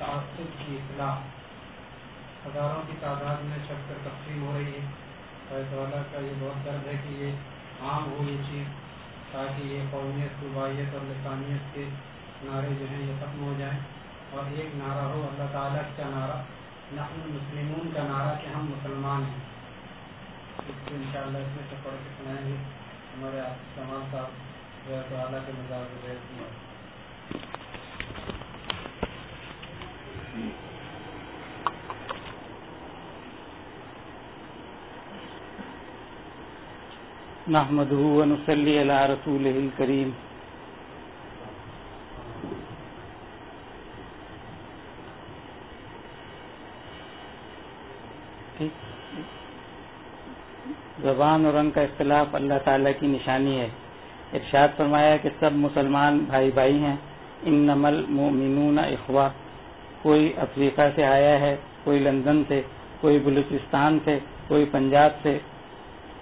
تعصب کی اطلاع۔ ہزاروں کی تعداد میں چھپ کر تقسیم ہو رہی ہے۔ تعالیٰ کا یہ بہت درد ہے کہ یہ عام ہو یہ چیز، تاکہ یہ قومیت، صوبائیت اور لسانیت کے نعرے جو ہیں یہ ختم ہو جائیں۔ اور ایک نعرہ ہو، اللہ تعالیٰ کا نعرہ۔ نحن مسلمون کا نعرہ کہ ہم مسلمان ہیں۔ اس کو ان شاء اللہ اس میں سے پڑھ کے سنائیں گے۔ ہمارے تمام صاحب جو تعالیٰ کے مزاج وغیرہ نحمده ونصلي على رسوله الكريم. زبان اور رنگ کا اختلاف اللہ تعالیٰ کی نشانی ہے۔ ارشاد فرمایا کہ سب مسلمان بھائی بھائی ہیں۔ ان نمل مومنون اخوا کوئی افریقہ سے آیا ہے، کوئی لندن سے، کوئی بلوچستان سے، کوئی پنجاب سے،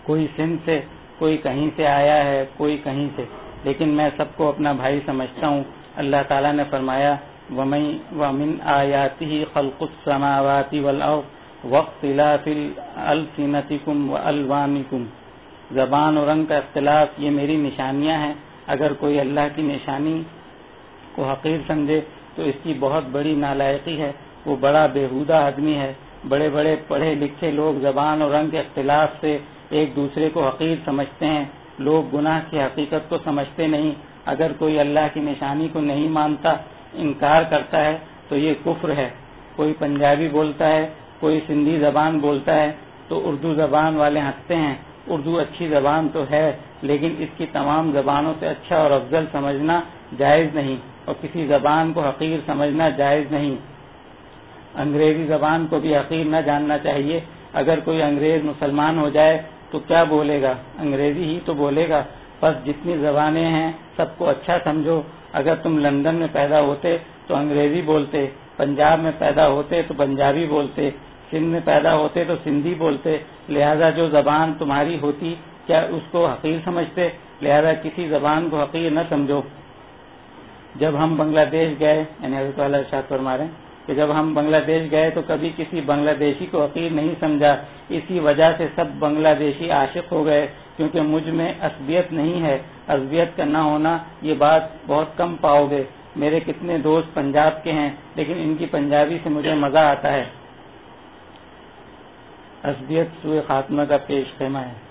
کوئی سندھ سے، کوئی کہیں سے آیا ہے، کوئی کہیں سے۔ لیکن میں سب کو اپنا بھائی سمجھتا ہوں۔ اللہ تعالیٰ نے فرمایا، ومن آیاتی خلق السماوات والارض وقت السنتکم و الوانکم زبان و رنگ کا اختلاف، یہ میری نشانیاں ہیں۔ اگر کوئی اللہ کی نشانی کو حقیر سمجھے تو اس کی بہت بڑی نالائقی ہے۔ وہ بڑا بےحودہ آدمی ہے۔ بڑے بڑے پڑھے لکھے لوگ زبان اور رنگ کے اختلاف سے ایک دوسرے کو حقیر سمجھتے ہیں۔ لوگ گناہ کی حقیقت کو سمجھتے نہیں۔ اگر کوئی اللہ کی نشانی کو نہیں مانتا، انکار کرتا ہے، تو یہ کفر ہے۔ کوئی پنجابی بولتا ہے، کوئی سندھی زبان بولتا ہے، تو اردو زبان والے ہنستے ہیں۔ اردو اچھی زبان تو ہے، لیکن اس کی تمام زبانوں سے اچھا اور افضل سمجھنا جائز نہیں۔ اور کسی زبان کو حقیر سمجھنا جائز نہیں۔ انگریزی زبان کو بھی حقیر نہ جاننا چاہیے۔ اگر کوئی انگریز مسلمان ہو جائے تو کیا بولے گا؟ انگریزی ہی تو بولے گا۔ بس جتنی زبانیں ہیں، سب کو اچھا سمجھو۔ اگر تم لندن میں پیدا ہوتے تو انگریزی بولتے، پنجاب میں پیدا ہوتے تو پنجابی بولتے، سندھ میں پیدا ہوتے تو سندھی بولتے۔ لہذا جو زبان تمہاری ہوتی، کیا اس کو حقیر سمجھتے؟ لہذا کسی زبان کو حقیر نہ سمجھو۔ جب ہم بنگلہ دیش گئے یعنی حضرت والا ارشاد فرما رہے ہیں کہ جب ہم بنگلہ دیش گئے تو کبھی کسی بنگلہ دیشی کو حقیر نہیں سمجھا۔ اسی وجہ سے سب بنگلہ دیشی عاشق ہو گئے، کیونکہ مجھ میں عصبیت نہیں ہے۔ عصبیت کا نہ ہونا، یہ بات بہت کم پاؤ گے۔ میرے کتنے دوست پنجاب کے ہیں، لیکن ان کی پنجابی سے مجھے مزہ آتا ہے۔ عصبیت سوئے خاتمہ کا پیش خیمہ ہے۔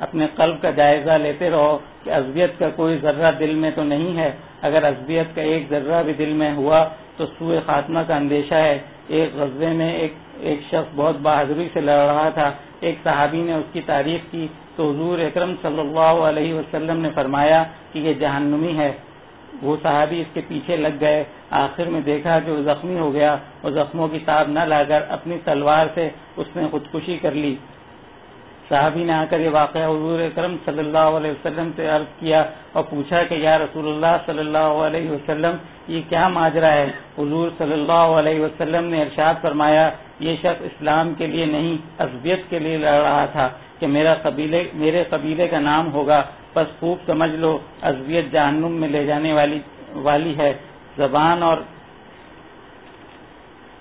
اپنے قلب کا جائزہ لیتے رہو کہ عصبیت کا کوئی ذرہ دل میں تو نہیں ہے۔ اگر عصبیت کا ایک ذرہ بھی دل میں ہوا تو سوئے خاتمہ کا اندیشہ ہے۔ ایک غزے میں ایک ایک شخص بہت بہادری سے لڑ رہا تھا۔ ایک صحابی نے اس کی تعریف کی تو حضور اکرم صلی اللہ علیہ وسلم نے فرمایا کہ یہ جہنمی ہے۔ وہ صحابی اس کے پیچھے لگ گئے۔ آخر میں دیکھا کہ وہ زخمی ہو گیا۔ اور زخموں کی تاب نہ لا کر اپنی تلوار سے اس نے خودکشی کر لی۔ صحابی نے آ کر یہ واقعہ حضور کرم صلی اللہ علیہ وسلم سے عرض کیا اور پوچھا کہ یا رسول اللہ صلی اللہ علیہ وسلم، یہ کیا ماجرا ہے؟ حضور صلی اللہ علیہ وسلم نے ارشاد فرمایا، یہ شخص اسلام کے لیے نہیں، عصبیت کے لیے لڑ رہا تھا کہ میرا قبیلے، میرے قبیلے کا نام ہوگا، بس خوب سمجھ لو، عصبیت جہنم میں لے جانے والی والی ہے۔ زبان اور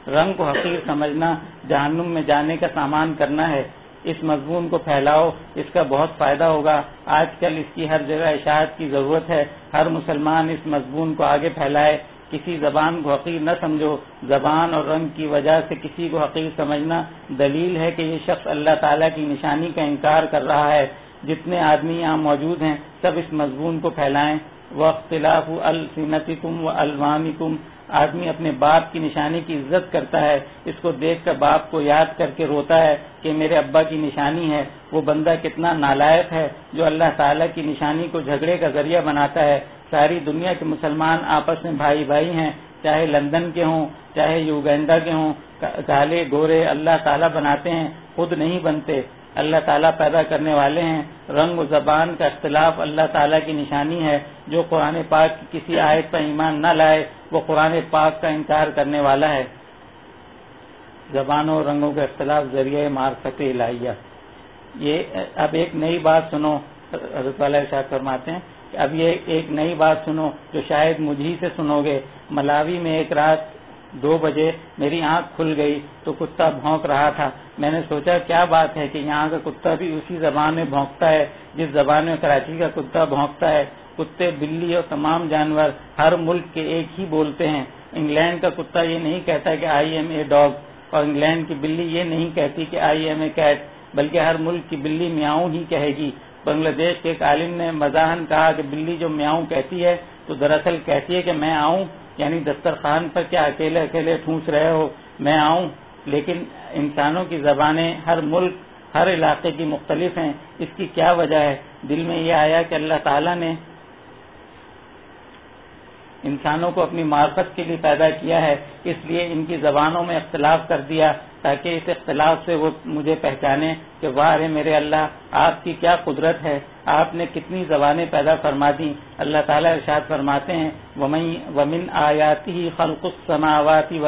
رنگ کو حقیر سمجھنا، جہنم میں جانے کا سامان کرنا ہے۔ اس مضمون کو پھیلاؤ، اس کا بہت فائدہ ہوگا۔ آج کل اس کی ہر جگہ اشاعت کی ضرورت ہے۔ ہر مسلمان اس مضمون کو آگے پھیلائے۔ کسی زبان کو حقیر نہ سمجھو۔ زبان اور رنگ کی وجہ سے کسی کو حقیر سمجھنا دلیل ہے کہ یہ شخص اللہ تعالیٰ کی نشانی کا انکار کر رہا ہے۔ جتنے آدمی یہاں موجود ہیں، سب اس مضمون کو پھیلائیں۔ وہ اختلاف السنتی کم و الوانی کم آدمی اپنے باپ کی نشانی کی عزت کرتا ہے، اس کو دیکھ کر باپ کو یاد کر کے روتا ہے کہ میرے ابا کی نشانی ہے، وہ بندہ کتنا نالائق ہے جو اللہ تعالیٰ کی نشانی کو جھگڑے کا ذریعہ بناتا ہے۔ ساری دنیا کے مسلمان آپس میں بھائی بھائی ہیں، چاہے لندن کے ہوں، چاہے یوگینڈا کے ہوں، کالے گورے اللہ تعالیٰ بناتے ہیں، خود نہیں بنتے۔ اللہ تعالیٰ پیدا کرنے والے ہیں۔ رنگ و زبان کا اختلاف اللہ تعالیٰ کی نشانی ہے۔ جو قرآن پاک کی کسی آیت پر ایمان نہ لائے وہ قرآن پاک کا انکار کرنے والا ہے۔ زبانوں اور رنگوں کا اختلاف ذریعہ مار سکے الہیہ۔ یہ اب ایک نئی بات سنو، حضرت والا ارشاد فرماتے ہیں اب یہ ایک نئی بات سنو جو شاید مجھ ہی سے سنو گے۔ ملاوی میں ایک رات دو بجے میری آنکھ کھل گئی تو کتا بھونک رہا تھا۔ میں نے سوچا، کیا بات ہے کہ یہاں کا کتا بھی اسی زبان میں بھونکتا ہے جس زبان میں کراچی کا کتا بھونکتا ہے؟ کتے، بلی اور تمام جانور ہر ملک کے ایک ہی بولتے ہیں۔ انگلینڈ کا کتا یہ نہیں کہتا کہ آئی ایم اے ڈاگ، اور انگلینڈ کی بلی یہ نہیں کہتی کہ آئی ایم اے کیٹ، بلکہ ہر ملک کی بلی میاؤں ہی کہے گی۔ بنگلہ دیش کے ایک عالم نے مزاحن کہا کہ بلی جو میاؤں کہتی ہے، تو دراصل کہتی ہے کہ میں آؤں یعنی دسترخوان پر کیا اکیلے اکیلے ٹھونس رہے ہو، میں آؤں۔ لیکن انسانوں کی زبانیں ہر ملک، ہر علاقے کی مختلف ہیں۔ اس کی کیا وجہ ہے؟ دل میں یہ آیا کہ اللہ تعالیٰ نے انسانوں کو اپنی معرفت کے لیے پیدا کیا ہے، اس لیے ان کی زبانوں میں اختلاف کر دیا تاکہ اس اختلاف سے وہ مجھے پہچانے کہ واہ رے میرے اللہ، آپ کی کیا قدرت ہے؟ آپ نے کتنی زبانیں پیدا فرما دی اللہ تعالیٰ ارشاد فرماتے ہیں، ومن آیاتی خلق السماواتی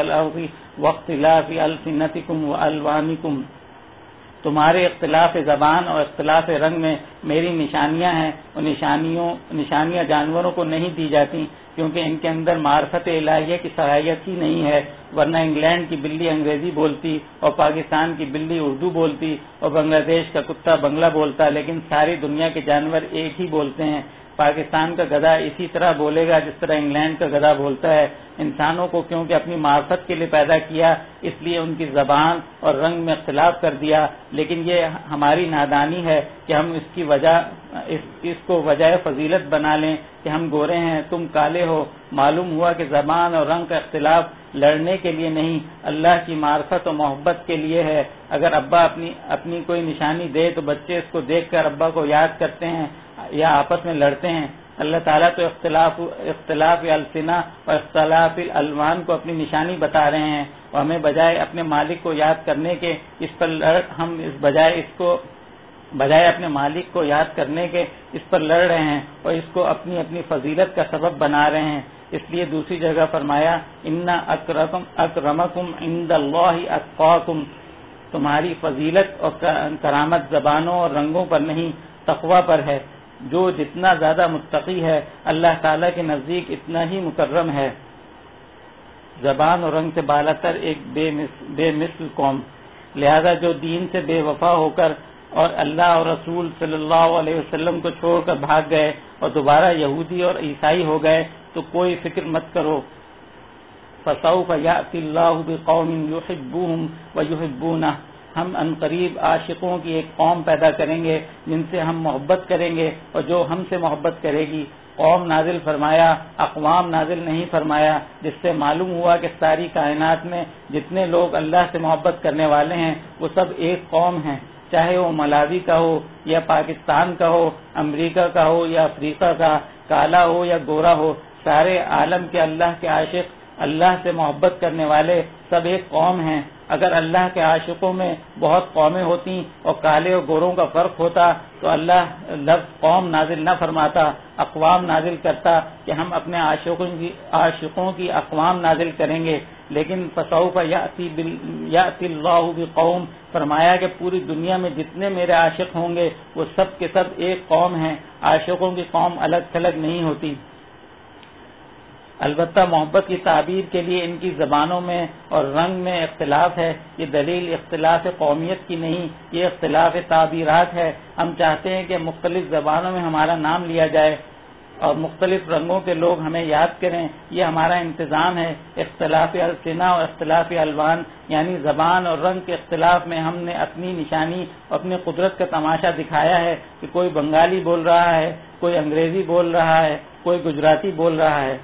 وقت الفنتکم و تمہارے اختلاف زبان اور اختلاف رنگ میں میری نشانیاں ہیں اور نشانیوں، نشانیاں جانوروں کو نہیں دی جاتی، کیونکہ ان کے اندر معرفت الہیہ کی صلاحیت ہی نہیں ہے، ورنہ انگلینڈ کی بلی انگریزی بولتی اور پاکستان کی بلی اردو بولتی اور بنگلہ دیش کا کتا بنگلہ بولتا، لیکن ساری دنیا کے جانور ایک ہی بولتے ہیں۔ پاکستان کا گدا اسی طرح بولے گا جس طرح انگلینڈ کا گدا بولتا ہے۔ انسانوں کو کیونکہ اپنی معرفت کے لیے پیدا کیا، اس لیے ان کی زبان اور رنگ میں اختلاف کر دیا۔ لیکن یہ ہماری نادانی ہے کہ ہم اس کی وجہ، اس اس کو وجہ فضیلت بنا لیں کہ ہم گورے ہیں، تم کالے ہو۔ معلوم ہوا کہ زبان اور رنگ کا اختلاف لڑنے کے لیے نہیں، اللہ کی معرفت و محبت کے لیے ہے۔ اگر ابا اپنی اپنی کوئی نشانی دے تو بچے اس کو دیکھ کر ابا کو یاد کرتے ہیں یا آپس میں لڑتے ہیں۔ اللہ تعالیٰ تو اختلاف اختلاف السنا اور اختلاف الوان کو اپنی نشانی بتا رہے ہیں۔ اور ہمیں بجائے اپنے مالک کو یاد کرنے کے، اس پر لڑ، ہم اس بجائے اس کو، بجائے اپنے مالک کو یاد کرنے کے اس پر لڑ رہے ہیں اور اس کو اپنی اپنی فضیلت کا سبب بنا رہے ہیں۔ اس لیے دوسری جگہ فرمایا ان اکرم اکرمکم عند اللہ اتقاکم تمہاری فضیلت اور کرامت زبانوں اور رنگوں پر نہیں تقوا پر ہے۔ جو جتنا زیادہ متقی ہے، اللہ تعالیٰ کے نزدیک اتنا ہی مکرم ہے۔ زبان اور رنگ سے بالا تر ایک بے مثل قوم۔ لہذا جو دین سے بے وفا ہو کر اور اللہ اور رسول صلی اللہ علیہ وسلم کو چھوڑ کر بھاگ گئے اور دوبارہ یہودی اور عیسائی ہو گئے تو کوئی فکر مت کرو۔ فصو اللہ قوم و ہم ان قریب عاشقوں کی ایک قوم پیدا کریں گے، جن سے ہم محبت کریں گے اور جو ہم سے محبت کرے گی۔ قوم نازل فرمایا، اقوام نازل نہیں فرمایا، جس سے معلوم ہوا کہ ساری کائنات میں جتنے لوگ اللہ سے محبت کرنے والے ہیں، وہ سب ایک قوم ہیں۔ چاہے وہ ملاوی کا ہو یا پاکستان کا ہو، امریکہ کا ہو یا افریقہ کا، کالا ہو یا گورا ہو سارے عالم کے اللہ کے عاشق، اللہ سے محبت کرنے والے سب ایک قوم ہیں۔ اگر اللہ کے عاشقوں میں بہت قومیں ہوتی اور کالے اور گوروں کا فرق ہوتا، تو اللہ لفظ قوم نازل نہ فرماتا، اقوام نازل کرتا کہ ہم اپنے عاشقوں کی عاشقوں کی اقوام نازل کریں گے۔ لیکن یا اللہ قوم فرمایا کہ پوری دنیا میں جتنے میرے عاشق ہوں گے، وہ سب کے سب ایک قوم ہیں۔ عاشقوں کی قوم الگ تھلگ نہیں ہوتی۔ البتہ محبت کی تعبیر کے لیے ان کی زبانوں میں اور رنگ میں اختلاف ہے، یہ دلیل اختلاف قومیت کی نہیں، یہ اختلاف تعبیرات ہے۔ ہم چاہتے ہیں کہ مختلف زبانوں میں ہمارا نام لیا جائے اور مختلف رنگوں کے لوگ ہمیں یاد کریں، یہ ہمارا انتظام ہے۔ اختلاف السنا اور اختلاف الوان یعنی زبان اور رنگ کے اختلاف میں ہم نے اپنی نشانی اور اپنی قدرت کا تماشا دکھایا ہے کہ کوئی بنگالی بول رہا ہے، کوئی انگریزی بول رہا ہے، کوئی گجراتی بول رہا ہے۔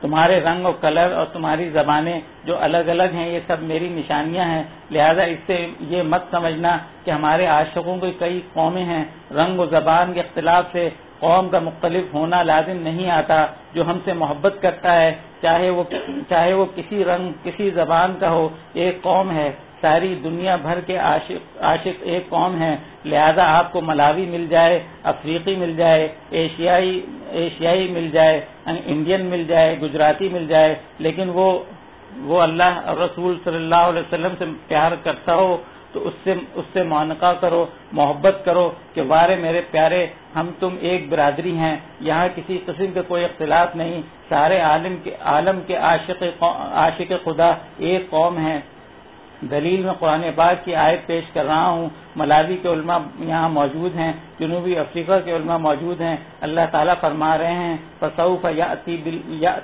تمہارے رنگ اور کلر اور تمہاری زبانیں جو الگ الگ ہیں، یہ سب میری نشانیاں ہیں۔ لہذا اس سے یہ مت سمجھنا کہ ہمارے عاشقوں کی کئی قومیں ہیں۔ رنگ و زبان کے اختلاف سے قوم کا مختلف ہونا لازم نہیں آتا، جو ہم سے محبت کرتا ہے، چاہے وہ چاہے وہ کسی رنگ، کسی زبان کا ہو، ایک قوم ہے۔ ساری دنیا بھر کے عاشق عاشق ایک قوم ہے لہذا آپ کو ملاوی مل جائے، افریقی مل جائے، ایشیائی ایشیائی مل جائے یعنی انڈین مل جائے، گجراتی مل جائے۔ لیکن وہ وہ اللہ رسول صلی اللہ علیہ وسلم سے پیار کرتا ہو، تو اس سے اس سے معانقہ کرو، محبت کرو کہ وارے میرے پیارے، ہم تم ایک برادری ہیں۔ یہاں کسی قسم کے کوئی اختلاف نہیں۔ سارے عالم کے عالم کے عاشق عاشق خدا ایک قوم ہیں۔ دلیل میں قرآن پاک کی آیت پیش کر رہا ہوں۔ ملاوی کے علماء یہاں موجود ہیں، جنوبی افریقہ کے علماء موجود ہیں۔ اللہ تعالیٰ فرما رہے ہیں فصوف یا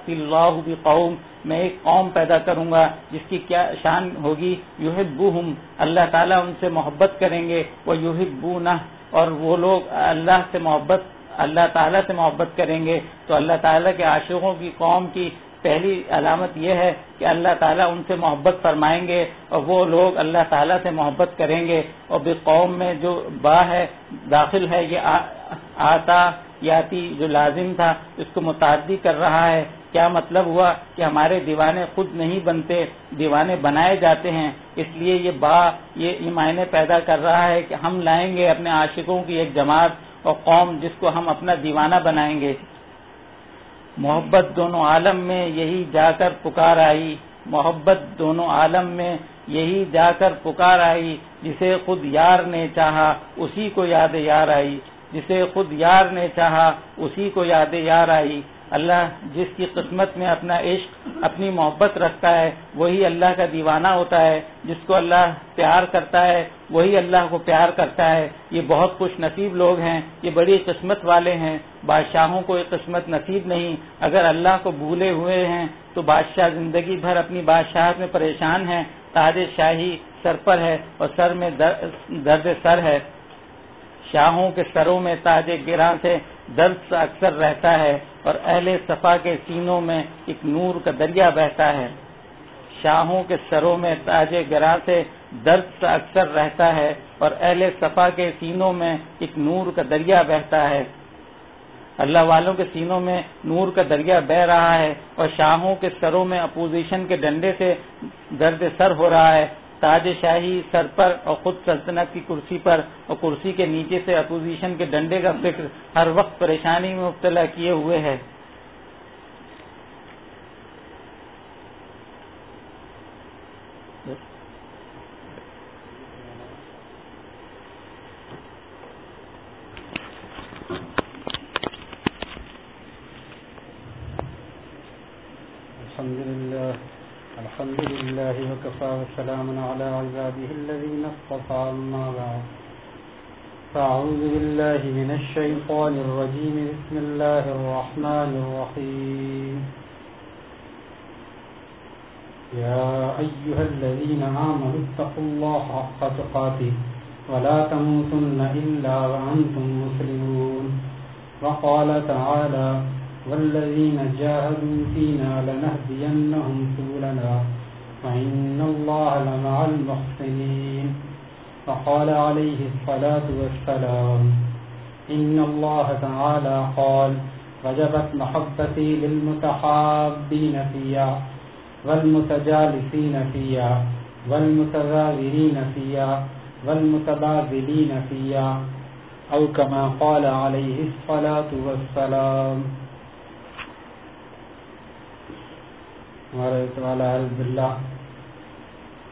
اللہ قوم میں ایک قوم پیدا کروں گا، جس کی کیا شان ہوگی۔ یوہب اللہ تعالیٰ ان سے محبت کریں گے۔ وہ یوہب اور وہ لوگ اللہ سے محبت، اللہ تعالیٰ سے محبت کریں گے۔ تو اللہ تعالیٰ کے عاشقوں کی، قوم کی پہلی علامت یہ ہے کہ اللہ تعالیٰ ان سے محبت فرمائیں گے اور وہ لوگ اللہ تعالیٰ سے محبت کریں گے اور بھی قوم میں جو با ہے، داخل ہے، یہ آتا، یاتی جو لازم تھا، اس کو متعدی کر رہا ہے۔ کیا مطلب ہوا کہ ہمارے دیوانے خود نہیں بنتے، دیوانے بنائے جاتے ہیں، اس لیے یہ با، یہ معنی پیدا کر رہا ہے کہ ہم لائیں گے اپنے عاشقوں کی ایک جماعت اور قوم جس کو ہم اپنا دیوانہ بنائیں گے۔ محبت دونوں عالم میں یہی جا کر پکار آئی۔ محبت دونوں عالم میں یہی جا کر پکار آئی۔ جسے خود یار نے چاہا، اسی کو یاد یار آئی۔ جسے خود یار نے چاہا، اسی کو یاد یار آئی۔ اللہ جس کی قسمت میں اپنا عشق، اپنی محبت رکھتا ہے، وہی اللہ کا دیوانہ ہوتا ہے، جس کو اللہ پیار کرتا ہے وہی اللہ کو پیار کرتا ہے۔ یہ بہت خوش نصیب لوگ ہیں، یہ بڑی قسمت والے ہیں۔ بادشاہوں کو یہ قسمت نصیب نہیں۔ اگر اللہ کو بھولے ہوئے ہیں، تو بادشاہ زندگی بھر اپنی بادشاہت میں پریشان ہیں۔ تاج شاہی سر پر ہے اور سر میں درد سر ہے۔ شاہوں کے سروں میں تاج گراں سے درد اکثر رہتا ہے اور اہل صفا کے سینوں میں ایک نور کا دریا بہتا ہے۔ شاہوں کے سروں میں تاج گراں سے درد اکثر رہتا ہے اور اہل صفا کے سینوں میں ایک نور کا دریا بہتا ہے۔ اللہ والوں کے سینوں میں نور کا دریا بہ رہا ہے اور شاہوں کے سروں میں اپوزیشن کے ڈنڈے سے درد سر ہو رہا ہے۔ تاج شاہی سر پر اور خود سلطنت کی کرسی پر اور کرسی کے نیچے سے اپوزیشن کے ڈنڈے کا فکر ہر وقت پریشانی میں مبتلا کیے ہوئے ہے۔ الحمد لله الحمد لله، وكفى وسلام على عباده الذين اصطفى أما بعد. فأعوذ بالله من الشيطان الرجيم، بسم الله الرحمن الرحيم. يا أيها الذين آمنوا اتقوا الله حق تقاته، ولا تموتن إلا وأنتم مسلمون. وقال تعالى والذين جاهدوا فينا لنهدينهم سبلنا وإن الله لمع المحسنين فقال عليه الصلاة والسلام إن الله تعالى قال، وجبت محبتي للمتحابين فيها والمتجالسين فيها والمتذاذرين فيها والمتباذلين فيها أو كما قال عليه الصلاة والسلام ہمارے حضرت اللہ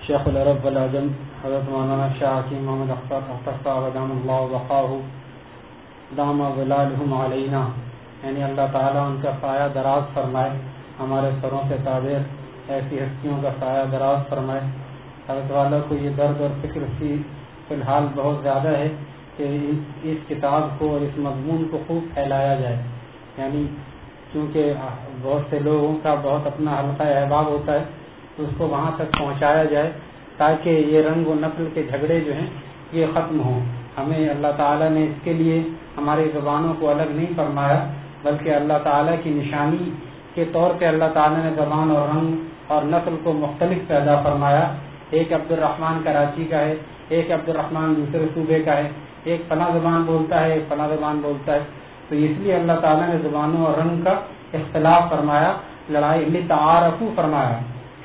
شیخ الرب العظم حضرت مولانا شاہ حکیم محمد اختر اختر صاحب، دام اللہ وقاہ دام ولالحم علینا۔ یعنی اللہ تعالیٰ ان کا سایہ دراز فرمائے، ہمارے سروں سے تعبیر، ایسی ہستیوں کا سایہ دراز فرمائے۔ حضرت والا کو یہ درد اور فکر سی فی الحال بہت زیادہ ہے کہ اس کتاب کو اور اس مضمون کو خوب پھیلایا جائے۔ یعنی کیونکہ بہت سے لوگوں کا بہت اپنا حلقہ احباب ہوتا ہے، تو اس کو وہاں تک پہنچایا جائے تاکہ یہ رنگ و نقل کے جھگڑے جو ہیں، یہ ختم ہوں۔ ہمیں اللہ تعالیٰ نے اس کے لیے ہماری زبانوں کو الگ نہیں فرمایا، بلکہ اللہ تعالیٰ کی نشانی کے طور پہ اللہ تعالیٰ نے زبان اور رنگ اور نسل کو مختلف پیدا فرمایا۔ ایک عبد الرحمن کراچی کا ہے، ایک عبد الرحمن دوسرے صوبے کا ہے۔ ایک فلاں زبان بولتا ہے، ایک فلاں زبان بولتا ہے۔ تو اس لیے اللہ تعالیٰ نے زبانوں اور رنگ کا اختلاف فرمایا، لڑائی تعارف فرمایا۔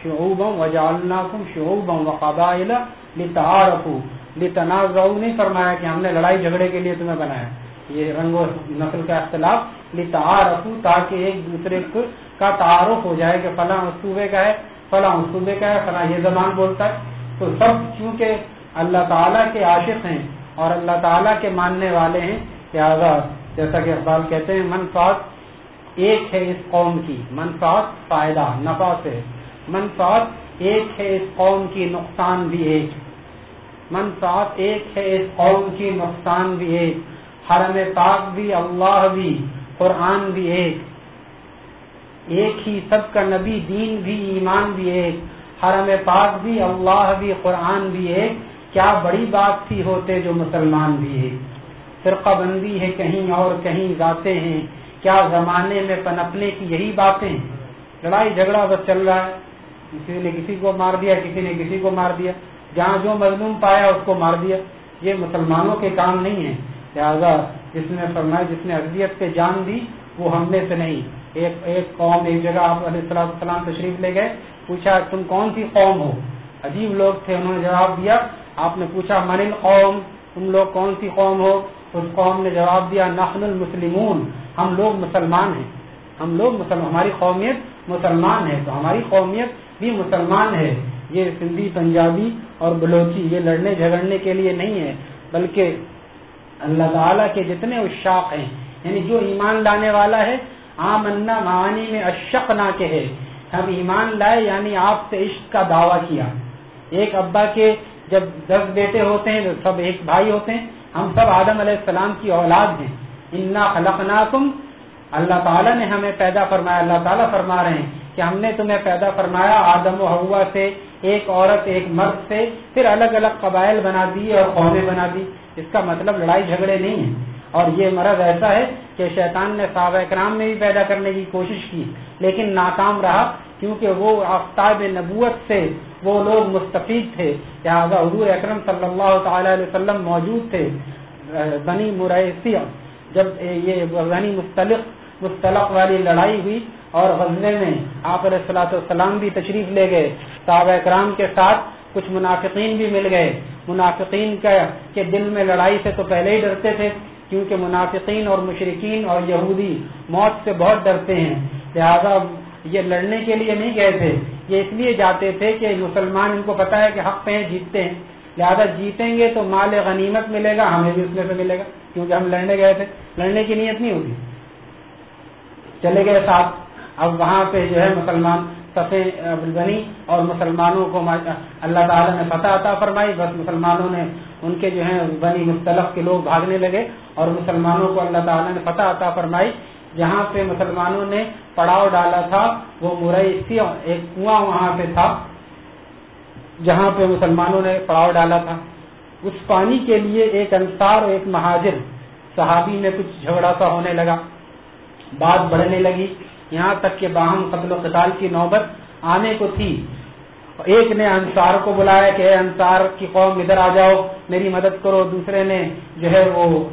شعوبم وجالناکم شعوبم وقبائل لتعارفو لتنازعو نہیں فرمایا کہ ہم نے لڑائی جھگڑے کے لیے تمہیں بنایا۔ یہ رنگ و نسل کا اختلاف۔ لتعارفو تاکہ ایک دوسرے کا تعارف ہو جائے کہ فلاں صوبے کا ہے، فلاں صوبے کا ہے، فلاں یہ زبان بولتا ہے۔ تو سب چونکہ اللہ تعالیٰ کے عاشق ہیں اور اللہ تعالیٰ کے ماننے والے ہیں، لہٰذا جیسا کہ اقبال کہتے ہیں منفاط ایک ہے اس قوم کی منفاط فائدہ، نفع سے۔ منفاط ایک ہے اس قوم کی، نقصان بھی ایک۔ منفاط ایک ہے اس قوم کی، نقصان بھی ایک۔ حرم پاک بھی، اللہ بھی، قرآن بھی ایک۔ ایک ہی سب کا نبی، دین بھی، ایمان بھی ایک۔ حرم پاک بھی، اللہ بھی، قرآن بھی ایک۔ کیا بڑی بات تھی ہوتے جو مسلمان بھی ہے فرقہ بندی ہے، کہیں اور کہیں جاتے ہیں۔ کیا زمانے میں پنپنے کی یہی باتیں لڑائی جھگڑا بس چل رہا ہے۔ کسی نے کسی کو مار دیا، کسی نے کسی کو مار دیا۔ جہاں جو مظلوم پایا، اس کو مار دیا۔ یہ مسلمانوں کے کام نہیں ہے لہٰذا جس نے فرمایا، جس نے اذیت پہ جان دی، وہ ہم میں سے نہیں۔ ایک ایک قوم، ایک جگہ آپ علیہ السلام السلام تشریف لے گئے، پوچھا، تم کون سی قوم ہو؟ عجیب لوگ تھے، انہوں نے جواب دیا، آپ نے پوچھا، من قوم تم لوگ کون سی قوم ہو؟ اس قوم نے جواب دیا، نحن المسلمون، ہم لوگ مسلمان ہیں۔ ہم لوگ مسلمان ہماری قومیت مسلمان ہے، تو ہماری قومیت بھی مسلمان ہے۔ یہ سندھی، پنجابی اور بلوچی، یہ لڑنے جھگڑنے کے لیے نہیں ہے، بلکہ اللہ تعالیٰ کے جتنے اشاق ہیں یعنی جو ایمان لانے والا ہے آمنا معانی میں اشق نہ کہے ہم ایمان لائے یعنی آپ سے عشق کا دعویٰ کیا۔ ایک ابا کے جب دس بیٹے ہوتے ہیں، تو سب ایک بھائی ہوتے ہیں ہم سب آدم علیہ السلام کی اولاد ہیں۔ انا خلقناکم۔ اللہ تعالیٰ نے ہمیں پیدا فرمایا۔ اللہ تعالیٰ فرما رہے ہیں کہ ہم نے تمہیں پیدا فرمایا آدم و ہوا سے، ایک عورت، ایک مرد سے، پھر الگ الگ قبائل بنا دی اور قومیں بنا دی۔ اس کا مطلب لڑائی جھگڑے نہیں ہیں۔ اور یہ مرض ایسا ہے کہ شیطان نے صحابہ کرام میں بھی پیدا کرنے کی کوشش کی، لیکن ناکام رہا۔ کیونکہ وہ آفتاب نبوت سے وہ لوگ مستفید تھے، لہٰذا حضور اکرم صلی اللہ تعالی علیہ وسلم موجود تھے بنی مرسی جب یہ بنی مستلق مستلق والی لڑائی ہوئی اور غزلے میں آپ علیہ السلاۃ والسلام بھی تشریف لے گئے، صحابہ کرام کے ساتھ کچھ منافقین بھی مل گئے۔ منافقین کا دل میں لڑائی سے تو پہلے ہی ڈرتے تھے، کیونکہ منافقین اور مشرقین اور یہودی موت سے بہت ڈرتے ہیں۔ لہذا یہ لڑنے کے لیے نہیں گئے تھے، یہ اس لیے جاتے تھے کہ مسلمان ان کو پتا ہے کہ حق پہ ہیں، جیتتے ہیں۔ لہذا جیتیں گے تو مال غنیمت ملے گا، ہمیں بھی اس میں سے ملے گا، کیونکہ ہم لڑنے گئے تھے۔ لڑنے کی نیت نہیں ہوگی چلے گئے ساتھ۔ اب وہاں پہ جو ہے مسلمان بنی اور مسلمانوں کو اللہ تعالیٰ نے فتح عطا فرمائی۔ بس مسلمانوں نے ان کے جو ہیں بنی مختلف کے لوگ بھاگنے لگے اور مسلمانوں کو اللہ تعالیٰ نے فتح عطا فرمائی۔ جہاں پہ مسلمانوں نے پڑاؤ ڈالا تھا، وہ مرئی ایک کنواں وہاں پہ تھا، جہاں پہ مسلمانوں نے پڑاؤ ڈالا تھا۔ اس پانی کے لیے ایک انصار اور ایک مہاجر صحابی میں کچھ جھگڑا سا ہونے لگا۔ بات بڑھنے لگی۔ یہاں تک کہ باہم قتل و قتال کی نوبت آنے کو تھی۔ ایک نے انصار کو بلایا کہ اے انصار کی قوم، ادھر آ جاؤ، میری مدد کرو۔ دوسرے نے جو ہے وہ،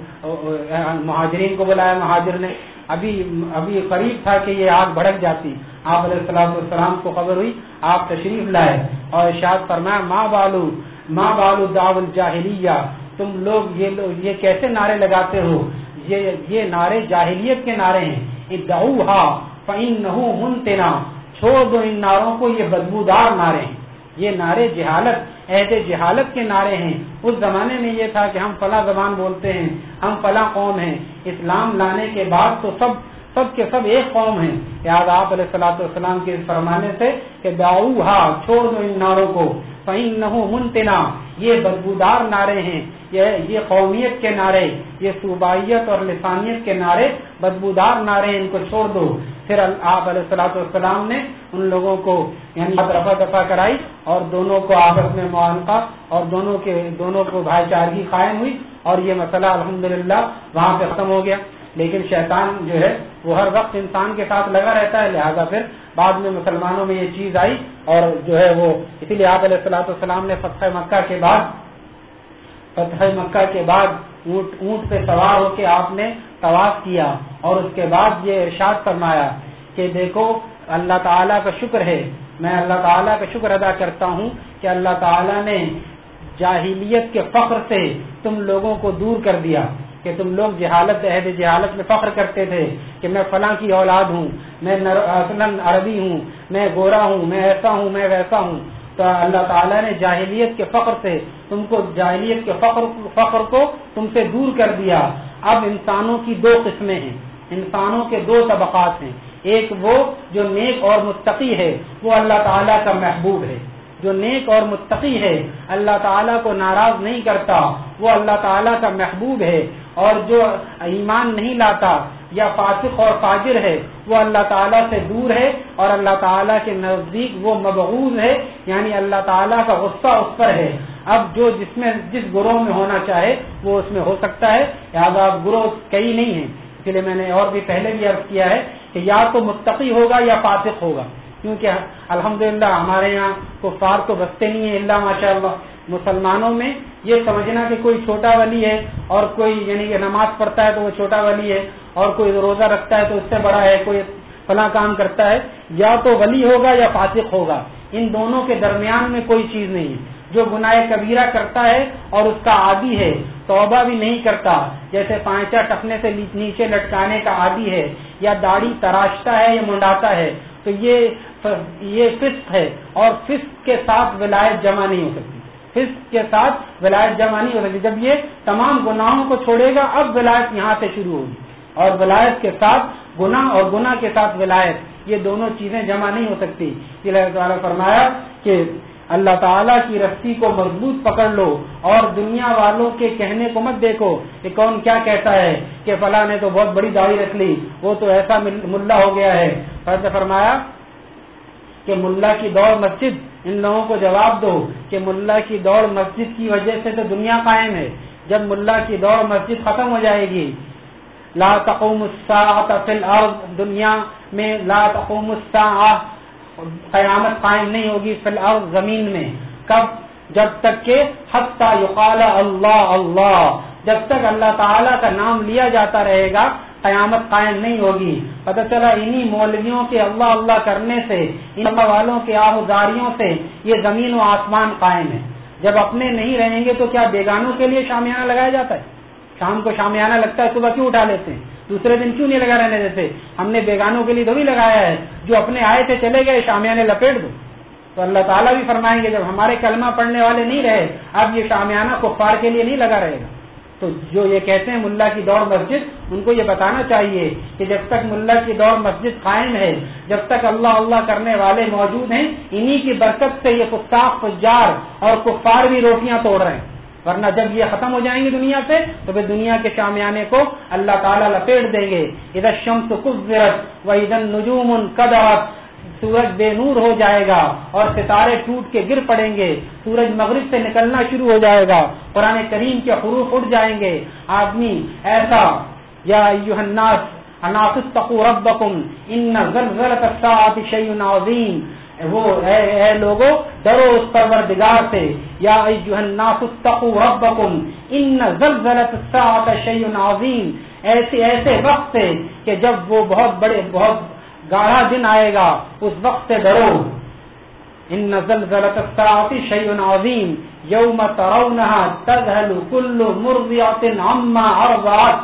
مہاجرین کو بلایا۔ مہاجر نے ابھی ابھی قریب تھا کہ یہ آگ بھڑک جاتی۔ آپ علیہ السلام کو خبر ہوئی، آپ تشریف لائے اور ارشاد فرمایا ماں بالو ماں بالو داول الجاہلیہ، تم لوگ یہ لوگ، یہ کیسے نعرے لگاتے ہو؟ یہ یہ نعرے جاہلیت کے نعرے ہیں۔ منتنا، چھوڑ دو ان نعروں کو، یہ بدبودار نعرے ہیں۔ یہ نعرے جہالت، عہد جہالت کے نعرے ہیں۔ اس زمانے میں یہ تھا کہ ہم فلاں زبان بولتے ہیں، ہم فلاں قوم ہیں۔ اسلام لانے کے بعد تو سب سب کے سب ایک قوم ہیں۔ یاد آپ علیہ السلاۃ والسلام کے فرمانے سے کہ داؤ ہا چھوڑ دو ان نعروں کو۔ فہم نہ منتنا۔ یہ بدبودار نعرے ہیں، یہ قومیت کے نعرے، یہ صوبائیت اور لسانیت کے نعرے بدبودار نعرے ان کو چھوڑ دو۔ پھر آپ علیہ السلاۃ والسلام نے ان لوگوں کو یعنی رفا دفاع کرائی اور دونوں کو آپس میں معانقہ اور دونوں کے دونوں کو بھائی چارگی قائم ہوئی اور یہ مسئلہ الحمدللہ وہاں پہ ختم ہو گیا۔ لیکن شیطان جو ہے، وہ ہر وقت انسان کے ساتھ لگا رہتا ہے۔ لہٰذا پھر بعد میں مسلمانوں میں یہ چیز آئی اور جو ہے وہ اسی لیے آپ علیہ السلاۃ والسلام نے فتح مکہ کے بعد، فتح مکہ کے بعد اونٹ اونٹ پہ سوار ہو کے آپ نے طواف کیا اور اس کے بعد یہ ارشاد فرمایا کہ دیکھو، اللہ تعالیٰ کا شکر ہے۔ میں اللہ تعالیٰ کا شکر ادا کرتا ہوں کہ اللہ تعالیٰ نے جاہلیت کے فخر سے تم لوگوں کو دور کر دیا۔ کہ تم لوگ جہالت عہد جہالت میں فخر کرتے تھے کہ میں فلاں کی اولاد ہوں، میں عربی ہوں، میں گورا ہوں، میں ایسا ہوں، میں ویسا ہوں۔ تو اللہ تعالیٰ نے جاہلیت کے فخر سے تم کو جاہلیت کے فخر فخر کو تم سے دور کر دیا۔ اب انسانوں کی دو قسمیں ہیں۔ انسانوں کے دو طبقات ہیں۔ ایک وہ جو نیک اور متقی ہے، وہ اللہ تعالیٰ کا محبوب ہے۔ جو نیک اور متقی ہے، اللہ تعالیٰ کو ناراض نہیں کرتا۔ وہ اللہ تعالیٰ کا محبوب ہے اور جو ایمان نہیں لاتا یا فاسق اور فاجر ہے، وہ اللہ تعالیٰ سے دور ہے اور اللہ تعالیٰ کے نزدیک وہ مبغوض ہے یعنی اللہ تعالیٰ کا غصہ اس پر ہے۔ اب جو جس میں، جس گروہ میں ہونا چاہے، وہ اس میں ہو سکتا ہے۔ لہٰذا اب گروہ کئی نہیں ہیں۔ اس لیے میں نے اور بھی پہلے بھی عرض کیا ہے کہ یا تو متقی ہوگا یا فاسق ہوگا۔ کیونکہ الحمدللہ ہمارے یہاں کو فار تو بستے نہیں ہیں اللہ ماشاء اللہ مسلمانوں میں یہ سمجھنا کہ کوئی چھوٹا ولی ہے اور کوئی یعنی کہ نماز پڑھتا ہے تو وہ چھوٹا ولی ہے اور کوئی روزہ رکھتا ہے تو اس سے بڑا ہے، کوئی فلاں کام کرتا ہے۔ یا تو ولی ہوگا یا فاسق ہوگا۔ ان دونوں کے درمیان میں کوئی چیز نہیں ہے۔ جو گناہ کبیرہ کرتا ہے اور اس کا عادی ہے، توبہ بھی نہیں کرتا۔ جیسے پانچا ٹکنے سے نیچے لٹکانے کا عادی ہے، یا داڑھی تراشتا ہے یا منڈاتا ہے۔ تو یہ یہ فسق ہے اور فسق کے ساتھ ولایت جمع نہیں ہو سکتی۔ فسق کے ساتھ ولایت جمع نہیں ہو سکتی۔ جب یہ تمام گناہوں کو چھوڑے گا، اب ولایت یہاں سے شروع ہوگی۔ اور ولایت کے ساتھ گناہ اور گناہ کے ساتھ ولایت، یہ دونوں چیزیں جمع نہیں ہو سکتی۔ تعالیٰ فرمایا کہ اللہ تعالیٰ کی رسی کو مضبوط پکڑ لو اور دنیا والوں کے کہنے کو مت دیکھو کہ کون کیا کہتا ہے کہ فلاں نے تو بہت بڑی داڑھی رکھ لی، وہ تو ایسا ملا ہو گیا ہے۔ فرض فرمایا کہ ملا کی دوڑ مسجد، ان لوگوں کو جواب دو کہ ملا کی دوڑ مسجد کی وجہ سے تو دنیا قائم ہے۔ جب ملا کی دوڑ مسجد ختم ہو جائے گی، لا تقوم فی الارض دنیا میں لا تقوم الساعہ قیامت قائم نہیں ہوگی فی الارض زمین میں۔ کب؟ جب تک کہ حتی یقال اللہ اللہ۔ جب تک اللہ تعالیٰ کا نام لیا جاتا رہے گا، قیامت قائم نہیں ہوگی۔ پتہ چلا انہی مولویوں کے اللہ اللہ کرنے سے، ان اللہ والوں کے آہداریوں سے یہ زمین و آسمان قائم ہے۔ جب اپنے نہیں رہیں گے تو کیا بیگانوں کے لیے شامیانہ لگایا جاتا ہے؟ شام کو شامیانہ لگتا ہے، صبح کیوں اٹھا لیتے ہیں؟ دوسرے دن کیوں نہیں لگا رہنے دیتے؟ ہم نے بیگانوں کے لیے تو بھی لگایا ہے، جو اپنے آئے تھے چلے گئے، شامیانے لپیٹ دو۔ تو اللہ تعالیٰ بھی فرمائیں گے، جب ہمارے کلمہ پڑھنے والے نہیں رہے، اب یہ شامیانہ کفار کے لیے نہیں لگا رہے گا۔ تو جو یہ کہتے ہیں ملا کی دوڑ مسجد، ان کو یہ بتانا چاہیے کہ جب تک ملا کی دوڑ مسجد قائم ہے، جب تک اللہ اللہ کرنے والے موجود ہیں، انہی کی برکت سے یہ کتاف فجار اور کفار بھی روٹیاں توڑ رہے ہیں۔ ورنہ جب یہ ختم ہو جائیں گے دنیا سے، تو پھر دنیا کے شامیانے کو اللہ تعالیٰ لپیٹ دیں گے۔ ادھر شمس کزرت و ادھر نجوم قدرت سورج بے نور ہو جائے گا اور ستارے ٹوٹ کے گر پڑیں گے۔ سورج مغرب سے نکلنا شروع ہو جائے گا۔ قرآن کریم کے حروف اٹھ جائیں گے۔ آدمی ایسا، یا ربکم، ان زلزلۃ عظیم۔ وہ اے اے لوگو، ڈرو اس پروردگار سے۔ یا ایھا الناس اتقوا ربکم ان زلزلۃ الساعۃ شیء عظیم۔ ایسے ایسے وقت سے کہ جب وہ بہت بڑے، بہت گاڑھا دن آئے گا، اس وقت سے ڈرو۔ ان زلزلۃ الساعۃ شیء عظیم۔ یوم ترونها تذهل كل مرضعه عما ارضعت۔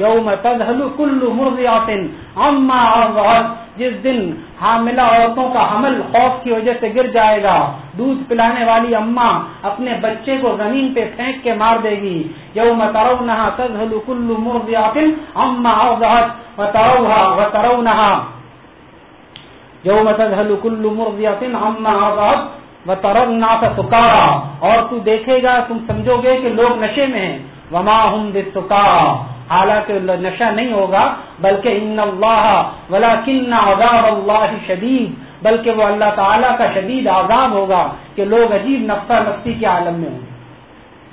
یوم تذهل كل مرضعه عما ارضعت۔ جس دن حاملہ عورتوں کا حمل خوف کی وجہ سے گر جائے گا، دودھ پلانے والی اما اپنے بچے کو زمین پہ پھینک کے مار دے گی۔ یوم ترونها تذهل كل مرضعه عما ارضعت وتروها وترونها یوم تذهل كل مرضعه عما ارضعت وترى الناس اور تو دیکھے گا، تم سمجھو گے کہ لوگ نشے میں ہیں۔ وما هم بالسكارى حالانکہ نشہ نہیں ہوگا، بلکہ ان اللہ ولكن عذاب اللہ شدید، بلکہ وہ اللہ تعالیٰ کا شدید عذاب ہوگا کہ لوگ عجیب نفسہ نفسی کے عالم میں ہوں۔ گے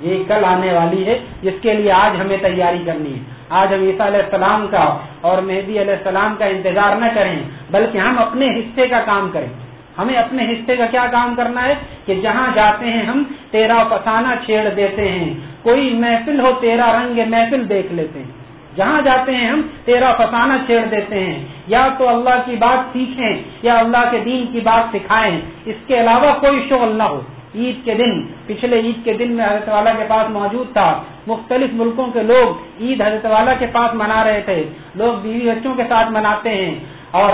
یہ کل آنے والی ہے، جس کے لیے آج ہمیں تیاری کرنی ہے۔ آج ہم عیسیٰ علیہ السلام کا اور مہدی علیہ السلام کا انتظار نہ کریں، بلکہ ہم اپنے حصے کا کام کریں۔ ہمیں اپنے حصے کا کیا کام کرنا ہے؟ کہ جہاں جاتے ہیں ہم، تیرا پسانہ چھیڑ دیتے ہیں۔ کوئی محفل ہو تیرا رنگ محفل دیکھ لیتے ہیں۔ جہاں جاتے ہیں ہم، تیرا فسانہ چھیڑ دیتے ہیں۔ یا تو اللہ کی بات سیکھیں، یا اللہ کے دین کی بات سکھائیں۔ اس کے علاوہ کوئی شغل نہ ہو۔ عید کے دن، پچھلے عید کے دن میں حضرت والا کے پاس موجود تھا۔ مختلف ملکوں کے لوگ عید حضرت والا کے پاس منا رہے تھے۔ لوگ بیوی بچوں کے ساتھ مناتے ہیں۔ اور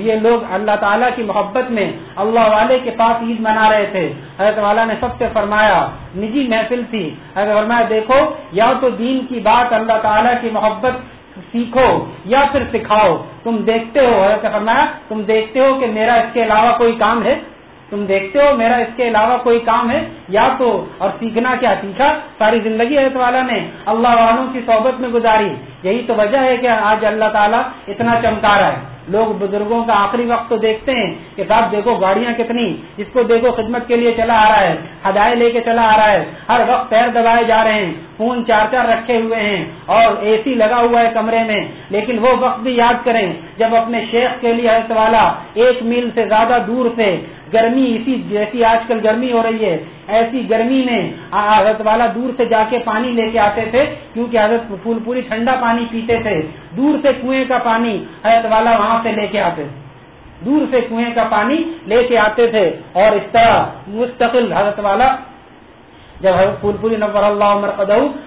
یہ لوگ اللہ تعالیٰ کی محبت میں اللہ والے کے پاس عید منا رہے تھے۔ حضرت والا نے سب سے فرمایا، نجی محفل تھی۔ حضرت فرمایا، دیکھو، یا تو دین کی بات اللہ تعالیٰ کی محبت سیکھو یا پھر سکھاؤ۔ تم دیکھتے ہو، حضرت فرمایا، تم دیکھتے ہو کہ میرا اس کے علاوہ کوئی کام ہے؟ تم دیکھتے ہو میرا اس کے علاوہ کوئی کام ہے؟ یا تو، اور سیکھنا کیا سیکھا؟ ساری زندگی حضرت والا نے اللہ والوں کی صحبت میں گزاری۔ یہی تو وجہ ہے کہ آج اللہ تعالیٰ اتنا چمکا رہا ہے۔ لوگ بزرگوں کا آخری وقت تو دیکھتے ہیں کہ صاحب دیکھو گاڑیاں کتنی، اس کو دیکھو خدمت کے لیے چلا آ رہا ہے ہدایت لے کے چلا آ رہا ہے، ہر وقت پیر دبائے جا رہے ہیں فون چار چار رکھے ہوئے ہیں اور اے سی لگا ہوا ہے کمرے میں، لیکن وہ وقت بھی یاد کریں، جب اپنے شیخ کے لیے حضرت والا ایک میل سے زیادہ دور سے گرمی اسی جیسی آج کل گرمی ہو رہی ہے، ایسی گرمی میں حضرت والا دور سے جا کے پانی لے کے آتے تھے، کیونکہ حضرت پھول پوری ٹھنڈا پانی پیتے تھے۔ دور سے کنویں کا پانی حضرت والا وہاں سے لے کے آتے تھے۔ دور سے کنویں کا پانی لے کے آتے تھے۔ اور اس طرح مستقل حضرت والا جب حضرت پھول پوری نور اللہ عمر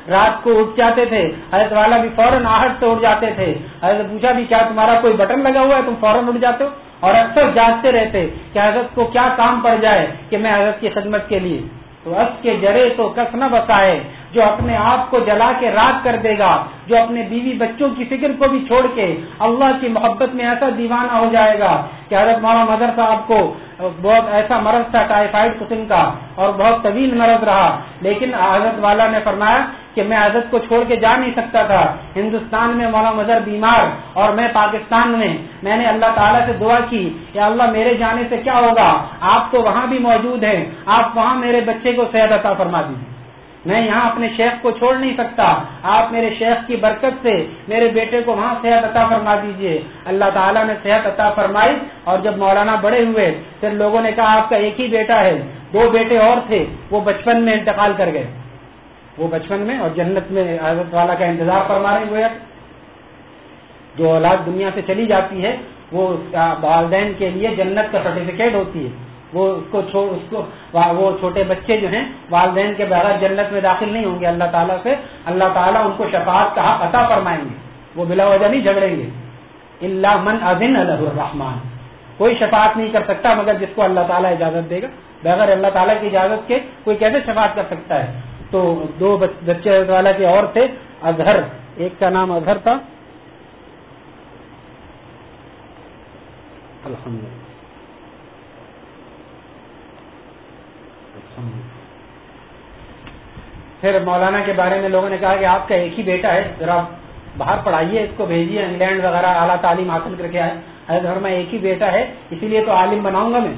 رات کو اٹھ جاتے تھے، حضرت والا بھی فوراً آہٹ سے اٹھ جاتے تھے۔ حضرت پوچھا بھی، کیا تمہارا کوئی بٹن لگا ہوا ہے؟ تم فوراً اٹھ جاتے ہو۔ اور اکثر جانتے رہتے کہ حضرت کو کیا کام پڑ جائے کہ میں حضرت کی خدمت کے لیے۔ تو اس کے جرے تو کس نہ بسائے، جو اپنے آپ کو جلا کے رات کر دے گا، جو اپنے بیوی بچوں کی فکر کو بھی چھوڑ کے اللہ کی محبت میں ایسا دیوانہ ہو جائے گا کہ حضرت مولانا مدر صاحب کو بہت ایسا مرض تھا ٹائیفائڈ قسم کا اور بہت طویل مرض رہا۔ لیکن حضرت والا نے فرمایا کہ میں حضرت کو چھوڑ کے جا نہیں سکتا تھا۔ ہندوستان میں مولانا مظہر بیمار اور میں پاکستان میں۔ میں نے اللہ تعالیٰ سے دعا کی کہ اللہ میرے جانے سے کیا ہوگا؟ آپ تو وہاں بھی موجود ہیں۔ آپ وہاں میرے بچے کو صحت عطا فرما دیجیے میں یہاں اپنے شیخ کو چھوڑ نہیں سکتا۔ آپ میرے شیخ کی برکت سے میرے بیٹے کو وہاں صحت عطا فرما دیجیے۔ اللہ تعالیٰ نے صحت عطا فرمائی اور جب مولانا بڑے ہوئے، پھر لوگوں نے کہا، آپ کا ایک ہی بیٹا ہے۔ دو بیٹے اور تھے، وہ بچپن میں انتقال کر گئے۔ وہ بچپن میں اور جنت میں حضرت والا کا انتظار فرما رہے ہوئے جو اولاد دنیا سے چلی جاتی ہے، وہ والدین کے لیے جنت کا سرٹیفکیٹ ہوتی ہے۔ وہ اس کو اس کو وہ چھوٹے بچے جو ہیں، والدین کے بغیر جنت میں داخل نہیں ہوں گے۔ اللہ تعالیٰ سے، اللہ تعالیٰ ان کو شفاعت کا عطا فرمائیں گے۔ وہ بلا وجہ نہیں جھگڑیں گے۔ اللہ من ازن الرحمان کوئی شفاعت نہیں کر سکتا مگر جس کو اللہ تعالیٰ اجازت دے گا۔ بغیر اللہ تعالیٰ کی اجازت کے کوئی کیسے شفاعت کر سکتا ہے؟ تو دو بچے والا کے اور تھے، اظہر، ایک کا نام اظہر تھا۔ الحمد پھر مولانا کے بارے میں لوگوں نے کہا کہ آپ کا ایک ہی بیٹا ہے، ذرا باہر پڑھائیے، اس کو بھیجیے، انگلینڈ وغیرہ اعلیٰ تعلیم حاصل کر کے آئے۔ حضرت میں ایک ہی بیٹا ہے، اسی لیے تو عالم بناؤں گا میں۔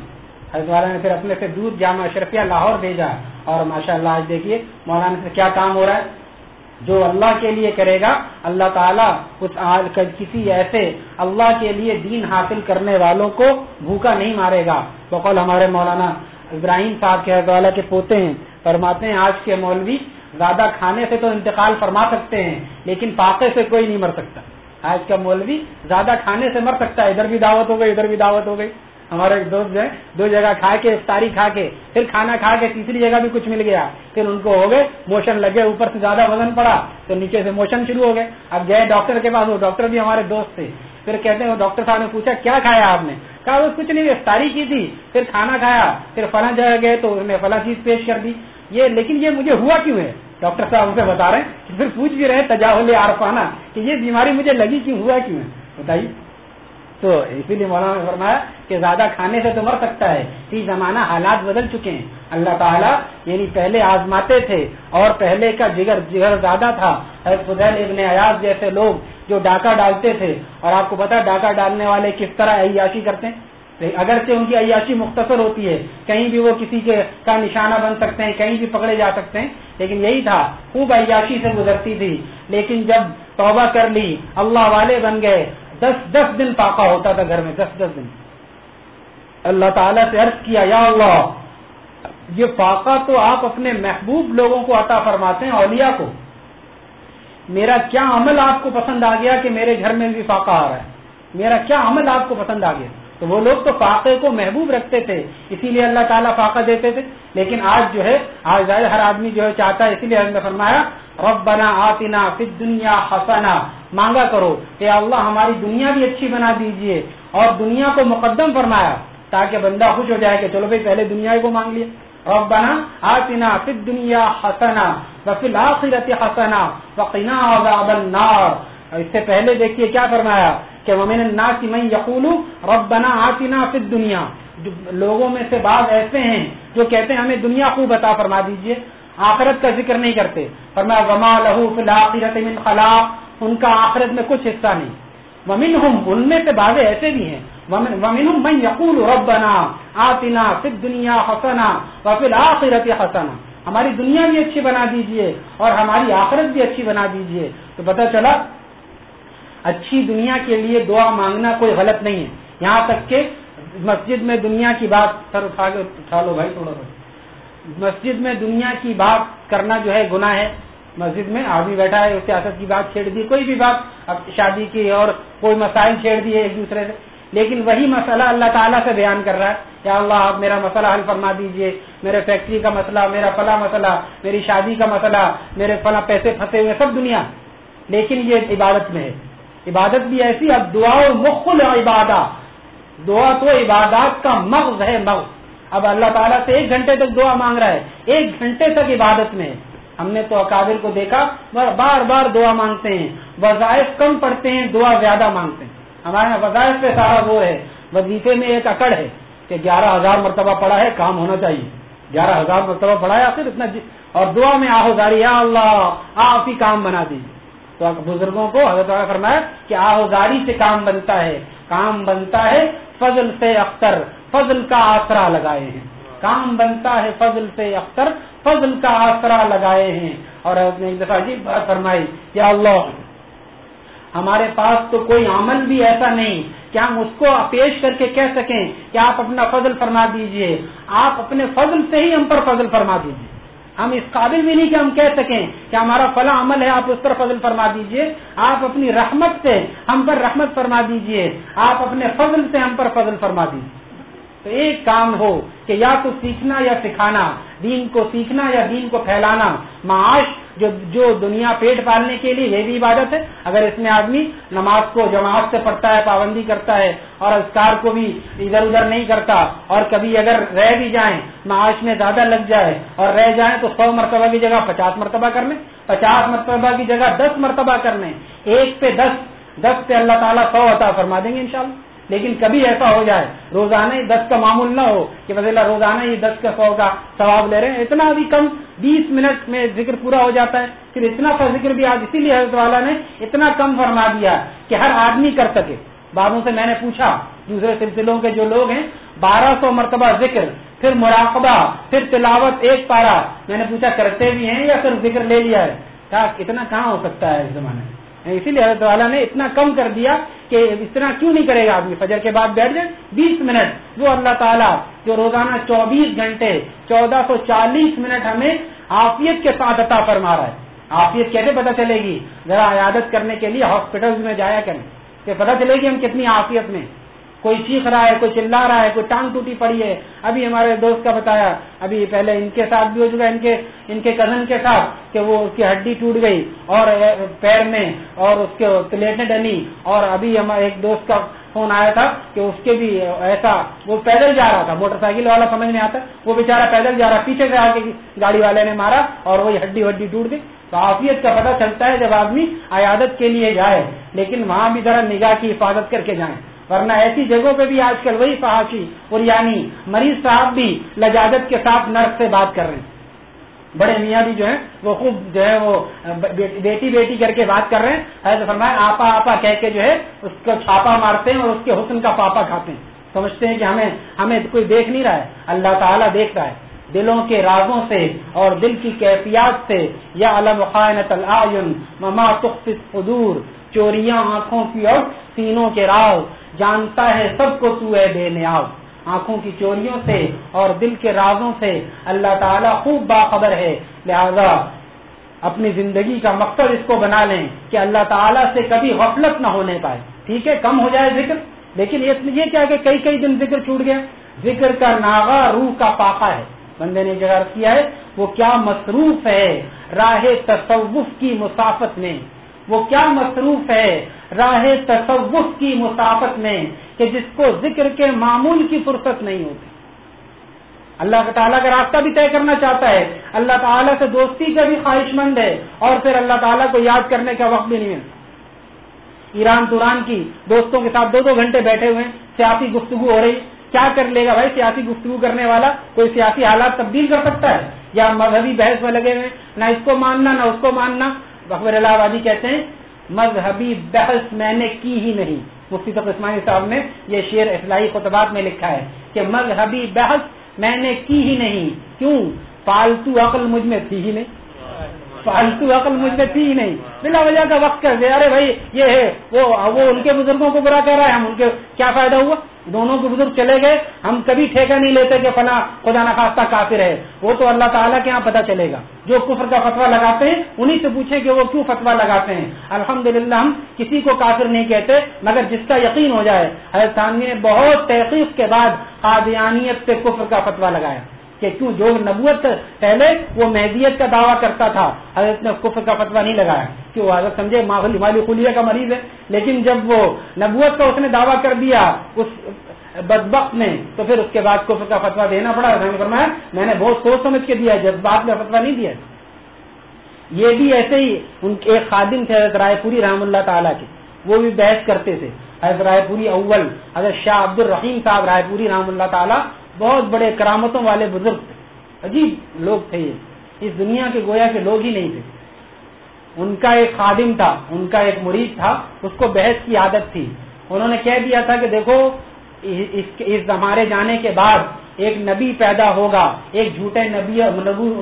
حضرت والا نے پھر اپنے سے دور جامع اشرفیہ لاہور بھیجا اور ماشاء اللہ آج دیکھیے مولانا سے کیا کام ہو رہا ہے؟ جو اللہ کے لیے کرے گا، اللہ تعالیٰ کچھ کسی ایسے اللہ کے لیے دین حاصل کرنے والوں کو بھوکا نہیں مارے گا۔ بقول ہمارے مولانا ابراہیم صاحب کے والا کے پوتے ہیں، فرماتے ہیں آج کے مولوی زیادہ کھانے سے تو انتقال فرما سکتے ہیں، لیکن پاکے سے کوئی نہیں مر سکتا۔ آج کا مولوی زیادہ کھانے سے مر سکتا ہے، ادھر بھی دعوت ہو گئی، ادھر بھی دعوت ہو گئی۔ ہمارے ایک دوست جو ہے دو جگہ کھا کے، افطاری کھا کے، پھر کھانا کھا کے تیسری جگہ بھی کچھ مل گیا۔ پھر ان کو ہو گئے، موشن لگے، اوپر سے زیادہ وزن پڑا، تو نیچے سے موشن شروع ہو گئے۔ اب گئے ڈاکٹر کے پاس، وہ ڈاکٹر بھی ہمارے دوست تھے۔ پھر کہتے ہیں ڈاکٹر صاحب نے پوچھا، کیا کھایا آپ نے؟ کہا وہ کچھ نہیں افطاری کی تھی۔ پھر کھانا کھایا، پھر فلاں جگہ گئے تو انہوں فلاں چیز پیش کر دی۔ یہ، لیکن یہ مجھے ہوا کیوں ہے؟ ڈاکٹر صاحب اسے بتا رہے ہیں۔ پھر پوچھ بھی رہے تجاہل عارفانہ، کہ یہ بیماری مجھے لگی کیوں، ہوا کیوں ہے؟ بتائیے۔ تو اسی لیے مولانا نے فرمایا کہ زیادہ کھانے سے تو مر سکتا ہے۔ کہ زمانہ حالات بدل چکے ہیں۔ اللہ تعالیٰ یعنی پہلے آزماتے تھے اور پہلے کا جگر جگر زیادہ تھا۔ فضیل ابن ایاز جیسے لوگ جو ڈاکہ ڈالتے تھے۔ اور آپ کو پتا ڈاکہ ڈالنے والے کس طرح عیاشی کرتے ہیں؟ اگرچہ ان کی عیاشی مختصر ہوتی ہے، کہیں بھی وہ کسی کے کا نشانہ بن سکتے ہیں، کہیں بھی پکڑے جا سکتے ہیں، لیکن یہی تھا۔ خوب عیاشی سے گزرتی تھی۔ لیکن جب توبہ کر لی، اللہ والے بن گئے۔ دس دس دن پاکا ہوتا تھا گھر میں، دس دس دن۔ اللہ تعالیٰ سے عرض کیا، یا اللہ، یہ فاقہ تو آپ اپنے محبوب لوگوں کو عطا فرماتے ہیں، اولیاء کو۔ میرا کیا عمل آپ کو پسند آ گیا کہ میرے گھر میں بھی فاقہ آ رہا ہے؟ میرا کیا عمل آپ کو پسند آ گیا؟ تو وہ لوگ تو فاقے کو محبوب رکھتے تھے، اسی لیے اللہ تعالیٰ فاقہ دیتے تھے۔ لیکن آج جو ہے، آج ظاہر ہر آدمی جو ہے چاہتا ہے، اسی لیے فرمایا، ربنا آتنا فی الدنیا حسنا۔ مانگا کرو کہ اللہ ہماری دنیا بھی اچھی بنا دیجیے اور دنیا کو مقدم فرمایا تاکہ بندہ خوش ہو جائے کہ چلو بھائی پہلے دنیا کو مانگ لیا۔ ربنا آتنا فی الدنیا حسنا وفی الاخرت حسنا وقنا عذاب النار۔ اس سے پہلے دیکھیے کیا فرمایا کہ ومن الناس من یقول ربنا آتنا فی الدنیا۔ لوگوں میں سے بعض ایسے ہیں جو کہتے ہیں ہمیں دنیا خوب عطا فرما دیجیے، آخرت کا ذکر نہیں کرتے۔ فرمایا وما لہو فی الاخرت من خلاق۔ ان کا آخرت میں کچھ حصہ نہیں۔ ومنہم ان میں سے بعض ایسے بھی ہیں۔ ومنہم من یقول ربنا آتنا فی الدنیا حسنا وفی الاخرت حسنا ہماری دنیا بھی اچھی بنا دیجیے اور ہماری آخرت بھی اچھی بنا دیجیے۔ تو پتہ چلا، اچھی دنیا کے لیے دعا مانگنا کوئی غلط نہیں ہے۔ یہاں تک کہ مسجد میں دنیا کی بات، سر اٹھا کے اٹھا لو بھائی تھوڑا سا۔ مسجد میں دنیا کی بات کرنا جو ہے گناہ ہے۔ مسجد میں آدمی بیٹھا ہے، سیاست کی بات چھیڑ دی، کوئی بھی بات، اب شادی کی اور کوئی مسائل چھیڑ دیے ایک دوسرے سے۔ لیکن وہی مسئلہ اللہ تعالیٰ سے بیان کر رہا ہے۔ کہ اللہ، آپ میرا مسئلہ حل فرما دیجیے، میرے فیکٹری کا مسئلہ، میرا فلاں مسئلہ، میری شادی کا مسئلہ، میرے فلاں پیسے پھنسے ہوئے، سب دنیا۔ لیکن یہ عبادت میں ہے۔ عبادت بھی ایسی، اب دعا اور مخل عبادت دعا تو عبادات کا مغز ہے، مغز۔ اب اللہ تعالیٰ سے ایک گھنٹے تک دعا مانگ رہا ہے، ایک گھنٹے تک عبادت میں ہے۔ ہم نے تو اکابر کو دیکھا بار بار دعا مانگتے ہیں۔ وظائف کم پڑتے ہیں، دعا زیادہ مانگتے ہیں۔ ہمارے یہاں وظائف پہ سارا وہ ہے، وظیفے میں ایک اکڑ ہے کہ گیارہ ہزار مرتبہ پڑا ہے، کام ہونا چاہیے۔ گیارہ ہزار مرتبہ پڑا ہے پھر اتنا جی اور دعا میں آہو گاری یا اللہ، آپ ہی کام بنا دیجیے تو بزرگوں کو حضرت فرمایا کہ آہو سے کام بنتا ہے۔ کام بنتا ہے فضل سے اختر، فضل کا آسرا لگائے ہیں۔ کام بنتا ہے فضل سے اختر فضل کا آسرا لگائے ہیں۔ اور ایک دفعہ جی بات فرمائی، یا اللہ، ہمارے پاس تو کوئی عمل بھی ایسا نہیں کہ ہم اس کو پیش کر کے کہہ سکیں کہ آپ اپنا فضل فرما دیجیے۔ آپ اپنے فضل سے ہی ہم پر فضل فرما دیجیے۔ ہم اس قابل بھی نہیں کہ ہم کہہ سکیں کہ ہمارا فلاں عمل ہے، آپ اس پر فضل فرما دیجیے۔ آپ اپنی رحمت سے ہم پر رحمت فرما دیجیے۔ آپ اپنے فضل سے ہم پر فضل فرما دیجیے تو ایک کام ہو کہ یا تو سیکھنا یا سکھانا، دین کو سیکھنا یا دین کو پھیلانا۔ معاش جو جو دنیا پیٹ پالنے کے لیے یہ بھی عبادت ہے۔ اگر اس میں آدمی نماز کو جماعت سے پڑھتا ہے، پابندی کرتا ہے اور اسکار کو بھی ادھر ادھر نہیں کرتا اور کبھی اگر رہ بھی جائیں، معاش میں زیادہ لگ جائے اور رہ جائیں تو سو مرتبہ کی جگہ پچاس مرتبہ کرنے، پچاس مرتبہ کی جگہ دس مرتبہ کرنے۔ ایک پہ دس دس پہ اللہ تعالیٰ سو عطا فرما دیں گے انشاءاللہ۔ لیکن کبھی ایسا ہو جائے روزانہ ہی دس کا معمول نہ ہو کہ فضلہ روزانہ ہی دس کا سو کا ثواب لے رہے ہیں، اتنا بھی کم بیس منٹ میں ذکر پورا ہو جاتا ہے، پھر اتنا سا ذکر بھی آج اسی لیے حضرت والا نے اتنا کم فرما دیا کہ ہر آدمی کر سکے۔ بعدوں سے میں نے پوچھا، دوسرے سلسلوں کے جو لوگ ہیں، بارہ سو مرتبہ ذکر، پھر مراقبہ، پھر تلاوت ایک پارا میں نے پوچھا، کرتے بھی ہیں یا صرف ذکر لے لیا ہے؟ کہا، اتنا کہاں ہو سکتا ہے اس زمانے میں؟ اسی لیے حضرت والا نے اتنا کم کر دیا کہ اس طرح کیوں نہیں کرے گا آدمی؟ فجر کے بعد بیٹھ جائے، بیس منٹ وہ اللہ تعالیٰ جو روزانہ چوبیس گھنٹے، چودہ سو چالیس منٹ ہمیں آفیت کے ساتھ عطا فرما رہا ہے۔ آفیت کیسے پتہ چلے گی؟ ذرا عیادت کرنے کے لیے ہاسپٹل میں جایا کریں کہ پتہ چلے گی ہم کتنی آفیت میں۔ کوئی چیخ رہا ہے، کوئی چلا رہا ہے، کوئی ٹانگ ٹوٹی پڑی ہے۔ ابھی ہمارے دوست کا بتایا، ابھی پہلے ان کے ساتھ بھی ہو چکا ان کے ان کے کزن کے ساتھ کہ وہ اس کی ہڈی ٹوٹ گئی اور پیر میں اور اس کے پلیٹیں ڈلی۔ اور ابھی ہمارے ایک دوست کا فون آیا تھا کہ اس کے بھی ایسا، وہ پیدل جا رہا تھا، موٹر سائیکل والا سمجھ نہیں آتا۔ وہ بےچارا پیدل جا رہا، پیچھے سے آ کے گاڑی والے نے مارا اور وہی ہڈی وڈی ٹوٹ گئی۔ تو آفیت کا پتہ چلتا ہے جب آدمی عیادت کے لیے جائے، لیکن وہاں بھی ذرا نگاہ کی حفاظت کر کے جائیں۔ ورنہ ایسی جگہوں پہ بھی آج کل وہی فحاشی اور یعنی مریض صاحب بھی لجاجت کے ساتھ نرس سے بات کر رہے ہیں۔ بڑے میاں بھی جو ہے وہ خوب جو ہے وہ بیٹی بیٹی کر کے بات کر رہے ہیں۔ حضرت فرمایا، آپا آپا کہہ کے جو ہے، اس کو چھاپا مارتے ہیں اور اس کے حسن کا پاپا کھاتے ہیں۔ سمجھتے ہیں کہ ہمیں ہمیں کوئی دیکھ نہیں رہا ہے۔ اللہ تعالیٰ دیکھ رہا ہے۔ دلوں کے رازوں سے اور دل کی کیفیات سے، یا علم خائنت العین مما تخفی الصدور۔ چوریاں آنکھوں کی اور سینوں کے راز، جانتا ہے سب کو تو ہے بے نیاز۔ آنکھوں کی چوریوں سے اور دل کے رازوں سے اللہ تعالیٰ خوب باخبر ہے۔ لہذا اپنی زندگی کا مقصد اس کو بنا لیں کہ اللہ تعالیٰ سے کبھی غفلت نہ ہونے پائے۔ ٹھیک ہے، کم ہو جائے ذکر، لیکن یہ کیا کہ کئی کئی دن ذکر چھوٹ گیا۔ ذکر کا ناغا روح کا پاپا ہے۔ بندے نے جگہ کیا ہے، وہ کیا مصروف ہے راہ تصوف کی مسافت میں۔ وہ کیا مصروف ہے راہ تصوف کی مسافت میں کہ جس کو ذکر کے معمول کی فرصت نہیں ہوتی۔ اللہ تعالیٰ کا راستہ بھی طے کرنا چاہتا ہے۔ اللہ تعالیٰ سے دوستی کا بھی خواہش مند ہے اور پھر اللہ تعالیٰ کو یاد کرنے کا وقت بھی نہیں ملتا۔ ایران توران کی دوستوں کے ساتھ دو دو گھنٹے بیٹھے ہوئے سیاسی گفتگو ہو رہی۔ کیا کر لے گا بھائی سیاسی گفتگو کرنے والا؟ کوئی سیاسی حالات تبدیل کر سکتا ہے؟ یا مذہبی بحث میں لگے ہوئے نہ اس کو ماننا، نہ اس کو ماننا۔ بخبر الہ آبادی کہتے ہیں، مذہبی بحث میں نے کی ہی نہیں۔ مفتی عثمانی صاحب نے یہ شعر اصلاحی خطبات میں لکھا ہے کہ مذہبی بحث میں نے کی ہی نہیں۔ کیوں؟ پالتو عقل مجھ میں تھی ہی نہیں۔ فالتو عقل مجھ میں تھی ہی نہیں۔ بلا وجہ کا وقت کر دے ارے بھائی، یہ ہے، وہ وہ ان کے بزرگوں کو برا کہہ رہا ہے، ہم ان کے کیا فائدہ ہوا؟ دونوں کے بزرگ چلے گئے۔ ہم کبھی ٹھیکہ نہیں لیتے کہ فلاں خدا نخواستہ کافر ہے۔ وہ تو اللہ تعالیٰ کے یہاں پتہ چلے گا۔ جو کفر کا فتوا لگاتے ہیں، انہیں سے پوچھیں کہ وہ کیوں فتوا لگاتے ہیں۔ الحمد ہم کسی کو کافر نہیں کہتے، مگر جس کا یقین ہو جائے، حضرت نے بہت تحقیق کے بعد قادیانیت سے کفر کا فتوا لگایا۔ کہ کیوں جو نبوت پہلے وہ مہدیت کا دعویٰ کرتا تھا۔ حضرت نے کفر کا فتوا نہیں لگایا، کہ وہ حضرت سمجھے مالی خلیہ کا مریض ہے۔ لیکن جب وہ نبوت کا اس نے دعویٰ کر دیا اس بدبخت نے، تو پھر اس کے بعد کفر کا فتوا دینا پڑا۔ فرمایا، میں نے بہت سوچ سمجھ کے دیا جذبات میں فتوا نہیں دیا۔ یہ بھی ایسے ہی ان کے ایک خادم تھے حضرت رائے پوری رحم اللہ تعالیٰ کے۔ وہ بھی بحث کرتے تھے۔ حضرت رائے پوری اول، حضرت شاہ عبد الرحیم صاحب رائے پوری رحم اللہ تعالیٰ بہت بڑے کرامتوں والے بزرگ تھے۔ عجیب لوگ تھے یہ۔ اس دنیا کے گویا کے لوگ ہی نہیں تھے۔ ان کا ایک خادم تھا، ان کا ایک مرید تھا، اس کو بحث کی عادت تھی۔ انہوں نے کہہ دیا تھا کہ دیکھو، اس ہمارے جانے کے بعد ایک نبی پیدا ہوگا، ایک جھوٹے نبی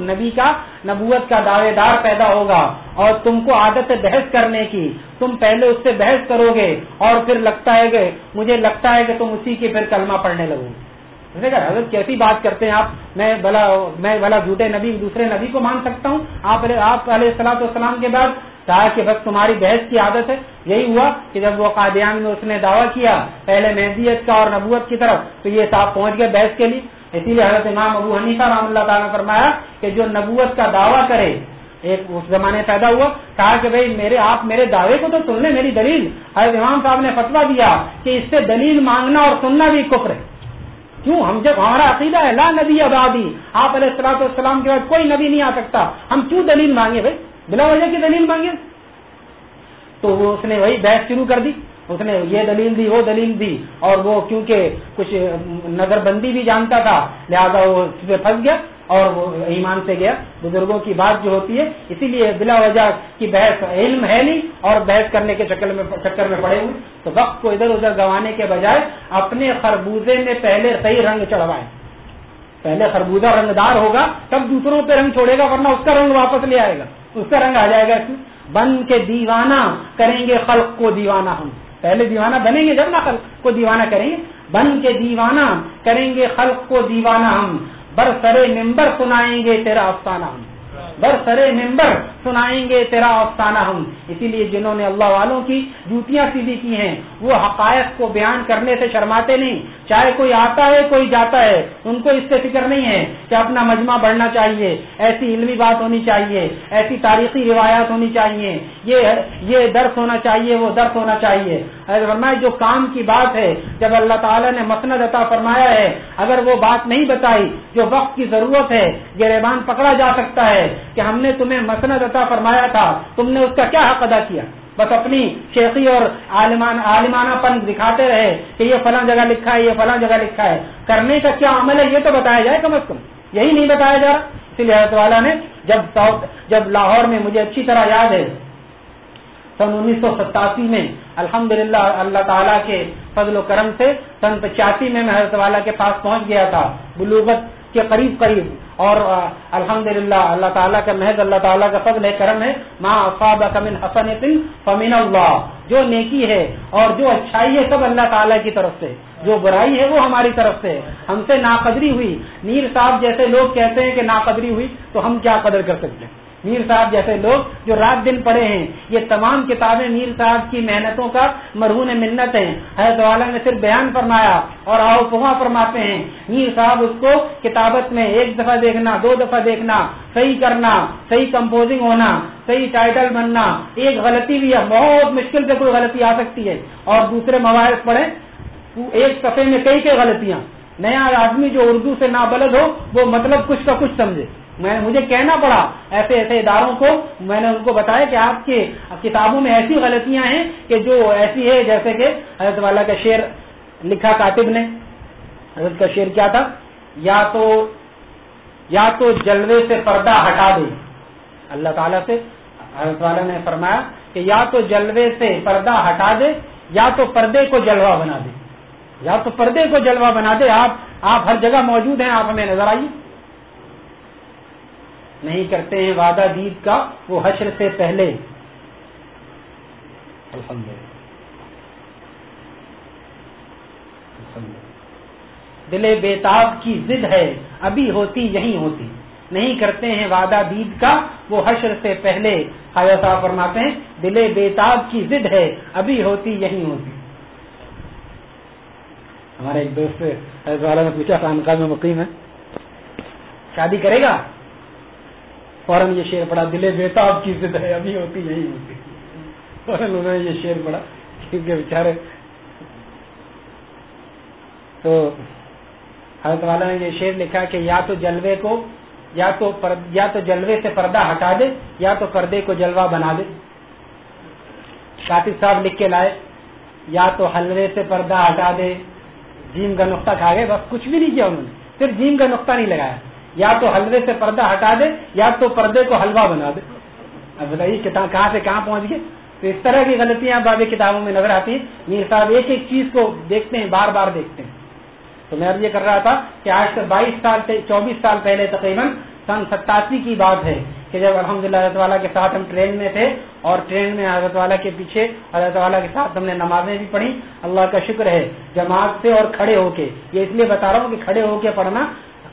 نبی کا نبوت کا دعوے دار پیدا ہوگا اور تم کو عادت ہے بحث کرنے کی۔ تم پہلے اس سے بحث کرو گے اور پھر لگتا ہے کہ مجھے لگتا ہے کہ تم اسی کی پھر کلمہ پڑھنے لگو۔ گے حضرت کیسی بات کرتے ہیں آپ، میں بلا میں بلا جھوٹے نبی، دوسرے نبی کو مان سکتا ہوں. آپ آپ علیہ السلاۃ والسلام کے بعد کہا کہ بس تمہاری بحث کی عادت ہے۔ یہی ہوا کہ جب وہ قادیان میں اس نے دعویٰ کیا پہلے مہدیت کا اور نبوت کی طرف، تو یہ صاحب پہنچ گئے بحث کے لیے۔ اسی لیے حضرت امام ابو حنیفہ رحم اللہ تعالیٰ نے فرمایا کہ جو نبوت کا دعویٰ کرے، ایک اس زمانے پیدا ہوا، کہا کہ بھائی میرے، آپ میرے دعوے کو تو سن لیں، میری دلیل۔ حضرت امام صاحب نے فتوا دیا کہ اس سے دلیل مانگنا اور سننا بھی کفر ہے۔ کیوں؟ ہم جب ہمارا عقیدہ ہے، لا نبی آبادی، آپ علیہ السلام والسلام کے بعد کوئی نبی نہیں آ سکتا۔ ہم کیوں دلیل مانگے بھائی؟ بلا وجہ کی دلیل مانگے؟ تو وہ اس نے وہی بحث شروع کر دی۔ اس نے یہ دلیل دی، وہ دلیل دی۔ اور وہ کیونکہ کچھ نظر بندی بھی جانتا تھا، لہذا وہ پھنس گیا۔ اور وہ ایمان سے گیا۔ بزرگوں کی بات جو ہوتی ہے، اسی لیے بلا وجہ کی بحث علم ہے نہیں اور بحث کرنے کے چکر میں چکر میں پڑے ہوئے۔ تو وقت کو ادھر ادھر گوانے کے بجائے اپنے خربوزے میں پہلے صحیح رنگ چڑھوائے پہلے خربوزہ رنگدار ہوگا، تب دوسروں پہ رنگ چھوڑے گا، ورنہ اس کا رنگ واپس لے آئے گا۔ اس کا رنگ آ جائے گا بن کے دیوانہ کریں گے خلق کو دیوانہ ہم۔ پہلے دیوانہ بنیں گے جب نہ خلق کو دیوانہ کریں گے۔ بن کے دیوانہ کریں گے خلق کو دیوانہ ہم۔ بر سرے ممبر سنائیں گے تیرا افسانہ ہم۔ بر سرے ممبر سنائیں گے تیرا افسانہ ہم۔ اسی لیے جنہوں نے اللہ والوں کی جوتیاں سیدھی کی ہیں، وہ حقائق کو بیان کرنے سے شرماتے نہیں۔ چاہے کوئی آتا ہے، کوئی جاتا ہے، ان کو اس سے فکر نہیں ہے کہ اپنا مجمع بڑھنا چاہیے۔ ایسی علمی بات ہونی چاہیے، ایسی تاریخی روایات ہونی چاہیے۔ یہ یہ درس ہونا چاہیے، وہ درس ہونا چاہیے۔ فرمائے جو کام کی بات ہے، جب اللہ تعالیٰ نے مسند عطا فرمایا ہے، اگر وہ بات نہیں بتائی، جو وقت کی ضرورت ہے یہ گریبان پکڑا جا سکتا ہے کہ ہم نے تمہیں مسند عطا فرمایا تھا، تم نے اس کا کیا حق ادا کیا؟ بس اپنی شیخی اور عالمانہ پن دکھاتے رہے کہ یہ فلاں جگہ لکھا ہے، یہ فلاں جگہ لکھا ہے۔ کرنے کا کیا عمل ہے؟ یہ تو بتایا جائے کم از کم۔ یہی نہیں بتایا جا رہا۔ اسی لیے حضرت والا نے، جب جب لاہور میں مجھے اچھی طرح یاد ہے سن انیس سو ستاسی میں الحمد للہ اللہ تعالیٰ کے فضل و کرم سے سن پچاسی میں میں حضرت والا کے پاس پہنچ گیا تھا، بلوغت کے قریب قریب۔ اور الحمد للہ اللہ تعالیٰ کا محض اللہ تعالیٰ کا فضل کرم ہے۔ ماں افاب کمن حسن فمین اللہ۔ جو نیکی ہے اور جو اچھائی ہے سب اللہ تعالیٰ کی طرف سے۔ جو برائی ہے وہ ہماری طرف سے۔ ہم سے ناقدری ہوئی۔ نیر صاحب جیسے لوگ کہتے ہیں کہ ناقدری ہوئی تو ہم کیا قدر کر سکتے ہیں؟ میر صاحب جیسے لوگ جو رات دن پڑے ہیں، یہ تمام کتابیں میر صاحب کی محنتوں کا مرہون منت ہیں۔ حضرت والا نے صرف بیان فرمایا اور آؤ پہا فرماتے ہیں۔ میر صاحب اس کو کتابت میں ایک دفعہ دیکھنا، دو دفعہ دیکھنا، صحیح کرنا، صحیح کمپوزنگ ہونا، صحیح ٹائٹل بننا۔ ایک غلطی بھی ہے، بہت مشکل سے کوئی غلطی آ سکتی ہے۔ اور دوسرے مواعث پڑھیں، ایک صفحے میں کئی کئی غلطیاں۔ نیا آدمی جو اردو سے نابلد ہو، وہ مطلب کچھ کا کچھ سمجھے۔ میں مجھے کہنا پڑا ایسے ایسے اداروں کو۔ میں نے ان کو بتایا کہ آپ کے کتابوں میں ایسی غلطیاں ہیں کہ جو ایسی ہے، جیسے کہ حضرت والا کا شعر لکھا کاتب نے۔ حضرت کا شعر کیا تھا؟ یا تو یا تو جلوے سے پردہ ہٹا دے۔ اللہ تعالیٰ سے حضرت والا نے فرمایا کہ یا تو جلوے سے پردہ ہٹا دے، یا تو پردے کو جلوہ بنا دے۔ یا تو پردے کو جلوہ بنا دے۔ آپ آپ ہر جگہ موجود ہیں، آپ ہمیں نظر آئیے۔ نہیں کرتے ہیں وعدہ دید کا، وہ حشر سے پہلے۔ الحمد دل بیتاب کی ضد ہے، ابھی ہوتی یہی ہوتی۔ نہیں کرتے ہیں وعدہ دید کا، وہ حشر سے پہلے۔ صاحب فرماتے ہیں، دل بیتاب کی ضد ہے، ابھی ہوتی یہی ہوتی۔ ہمارے ایک دوست نے پوچھا خانقاہ میں مقیم ہے۔ شادی کرے گا؟ فوراً یہ شعر پڑا دلے بیتاب کی ضد ہے ابھی ہوتی، یہی ہوتی۔ فوراً انہوں نے یہ شعر پڑا کیونکہ بیچارے تو حضرت والا نے یہ شعر لکھا کہ یا تو جلوے کو، یا تو یا تو جلوے سے پردہ ہٹا دے، یا تو پردے کو جلوہ بنا دے۔ کاتب صاحب لکھ کے لائے، یا تو حلوے سے پردہ ہٹا دے۔ جیم کا نقطہ کھا گئے، بس کچھ بھی نہیں کیا انہوں نے۔ صرف جیم کا نقطہ نہیں لگایا۔ یا تو حلوے سے پردہ ہٹا دے، یا تو پردے کو حلوہ بنا دے۔ اب بتائیے کہاں سے کہاں پہنچ گئے؟ تو اس طرح کی غلطیاں باب کتابوں میں نظر آتی ہیں۔ میر صاحب ایک ایک چیز کو دیکھتے ہیں، بار بار دیکھتے ہیں۔ تو میں اب یہ کر رہا تھا کہ آج سے بائیس سال سے چوبیس سال پہلے تقریباً سن ستاسی کی بات ہے کہ جب الحمد للہ حضرت والا کے ساتھ ہم ٹرین میں تھے اور ٹرین میں حضرت والا کے پیچھے حضرت والا کے ساتھ ہم نے نمازیں بھی پڑھی اللہ کا شکر ہے، جماعت سے اور کھڑے ہو کے، یہ اس لیے بتا رہا ہوں کہ کھڑے ہو کے پڑھنا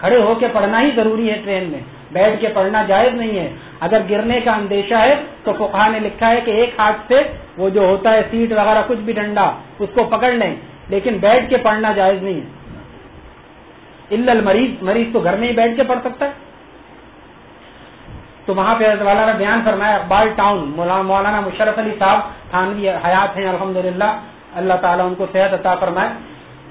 کھڑے ہو کے پڑھنا ہی ضروری ہے ٹرین میں۔ بیٹھ کے پڑھنا جائز نہیں ہے۔ اگر گرنے کا اندیشہ ہے تو فقہ نے لکھا ہے کہ ایک ہاتھ سے وہ جو ہوتا ہے سیٹ وغیرہ کچھ بھی ڈنڈا، اس کو پکڑ لیں، لیکن بیٹھ کے پڑھنا جائز نہیں ہے۔ مریض مریض تو گھر میں ہی بیٹھ کے پڑھ سکتا ہے۔ تو وہاں پہ والا نے بیان فرمایا، اقبال ٹاؤن مولانا مشرف علی صاحب تھانوی حیات ہیں الحمد اللہ تعالیٰ ان کو صحت عطا فرمائے۔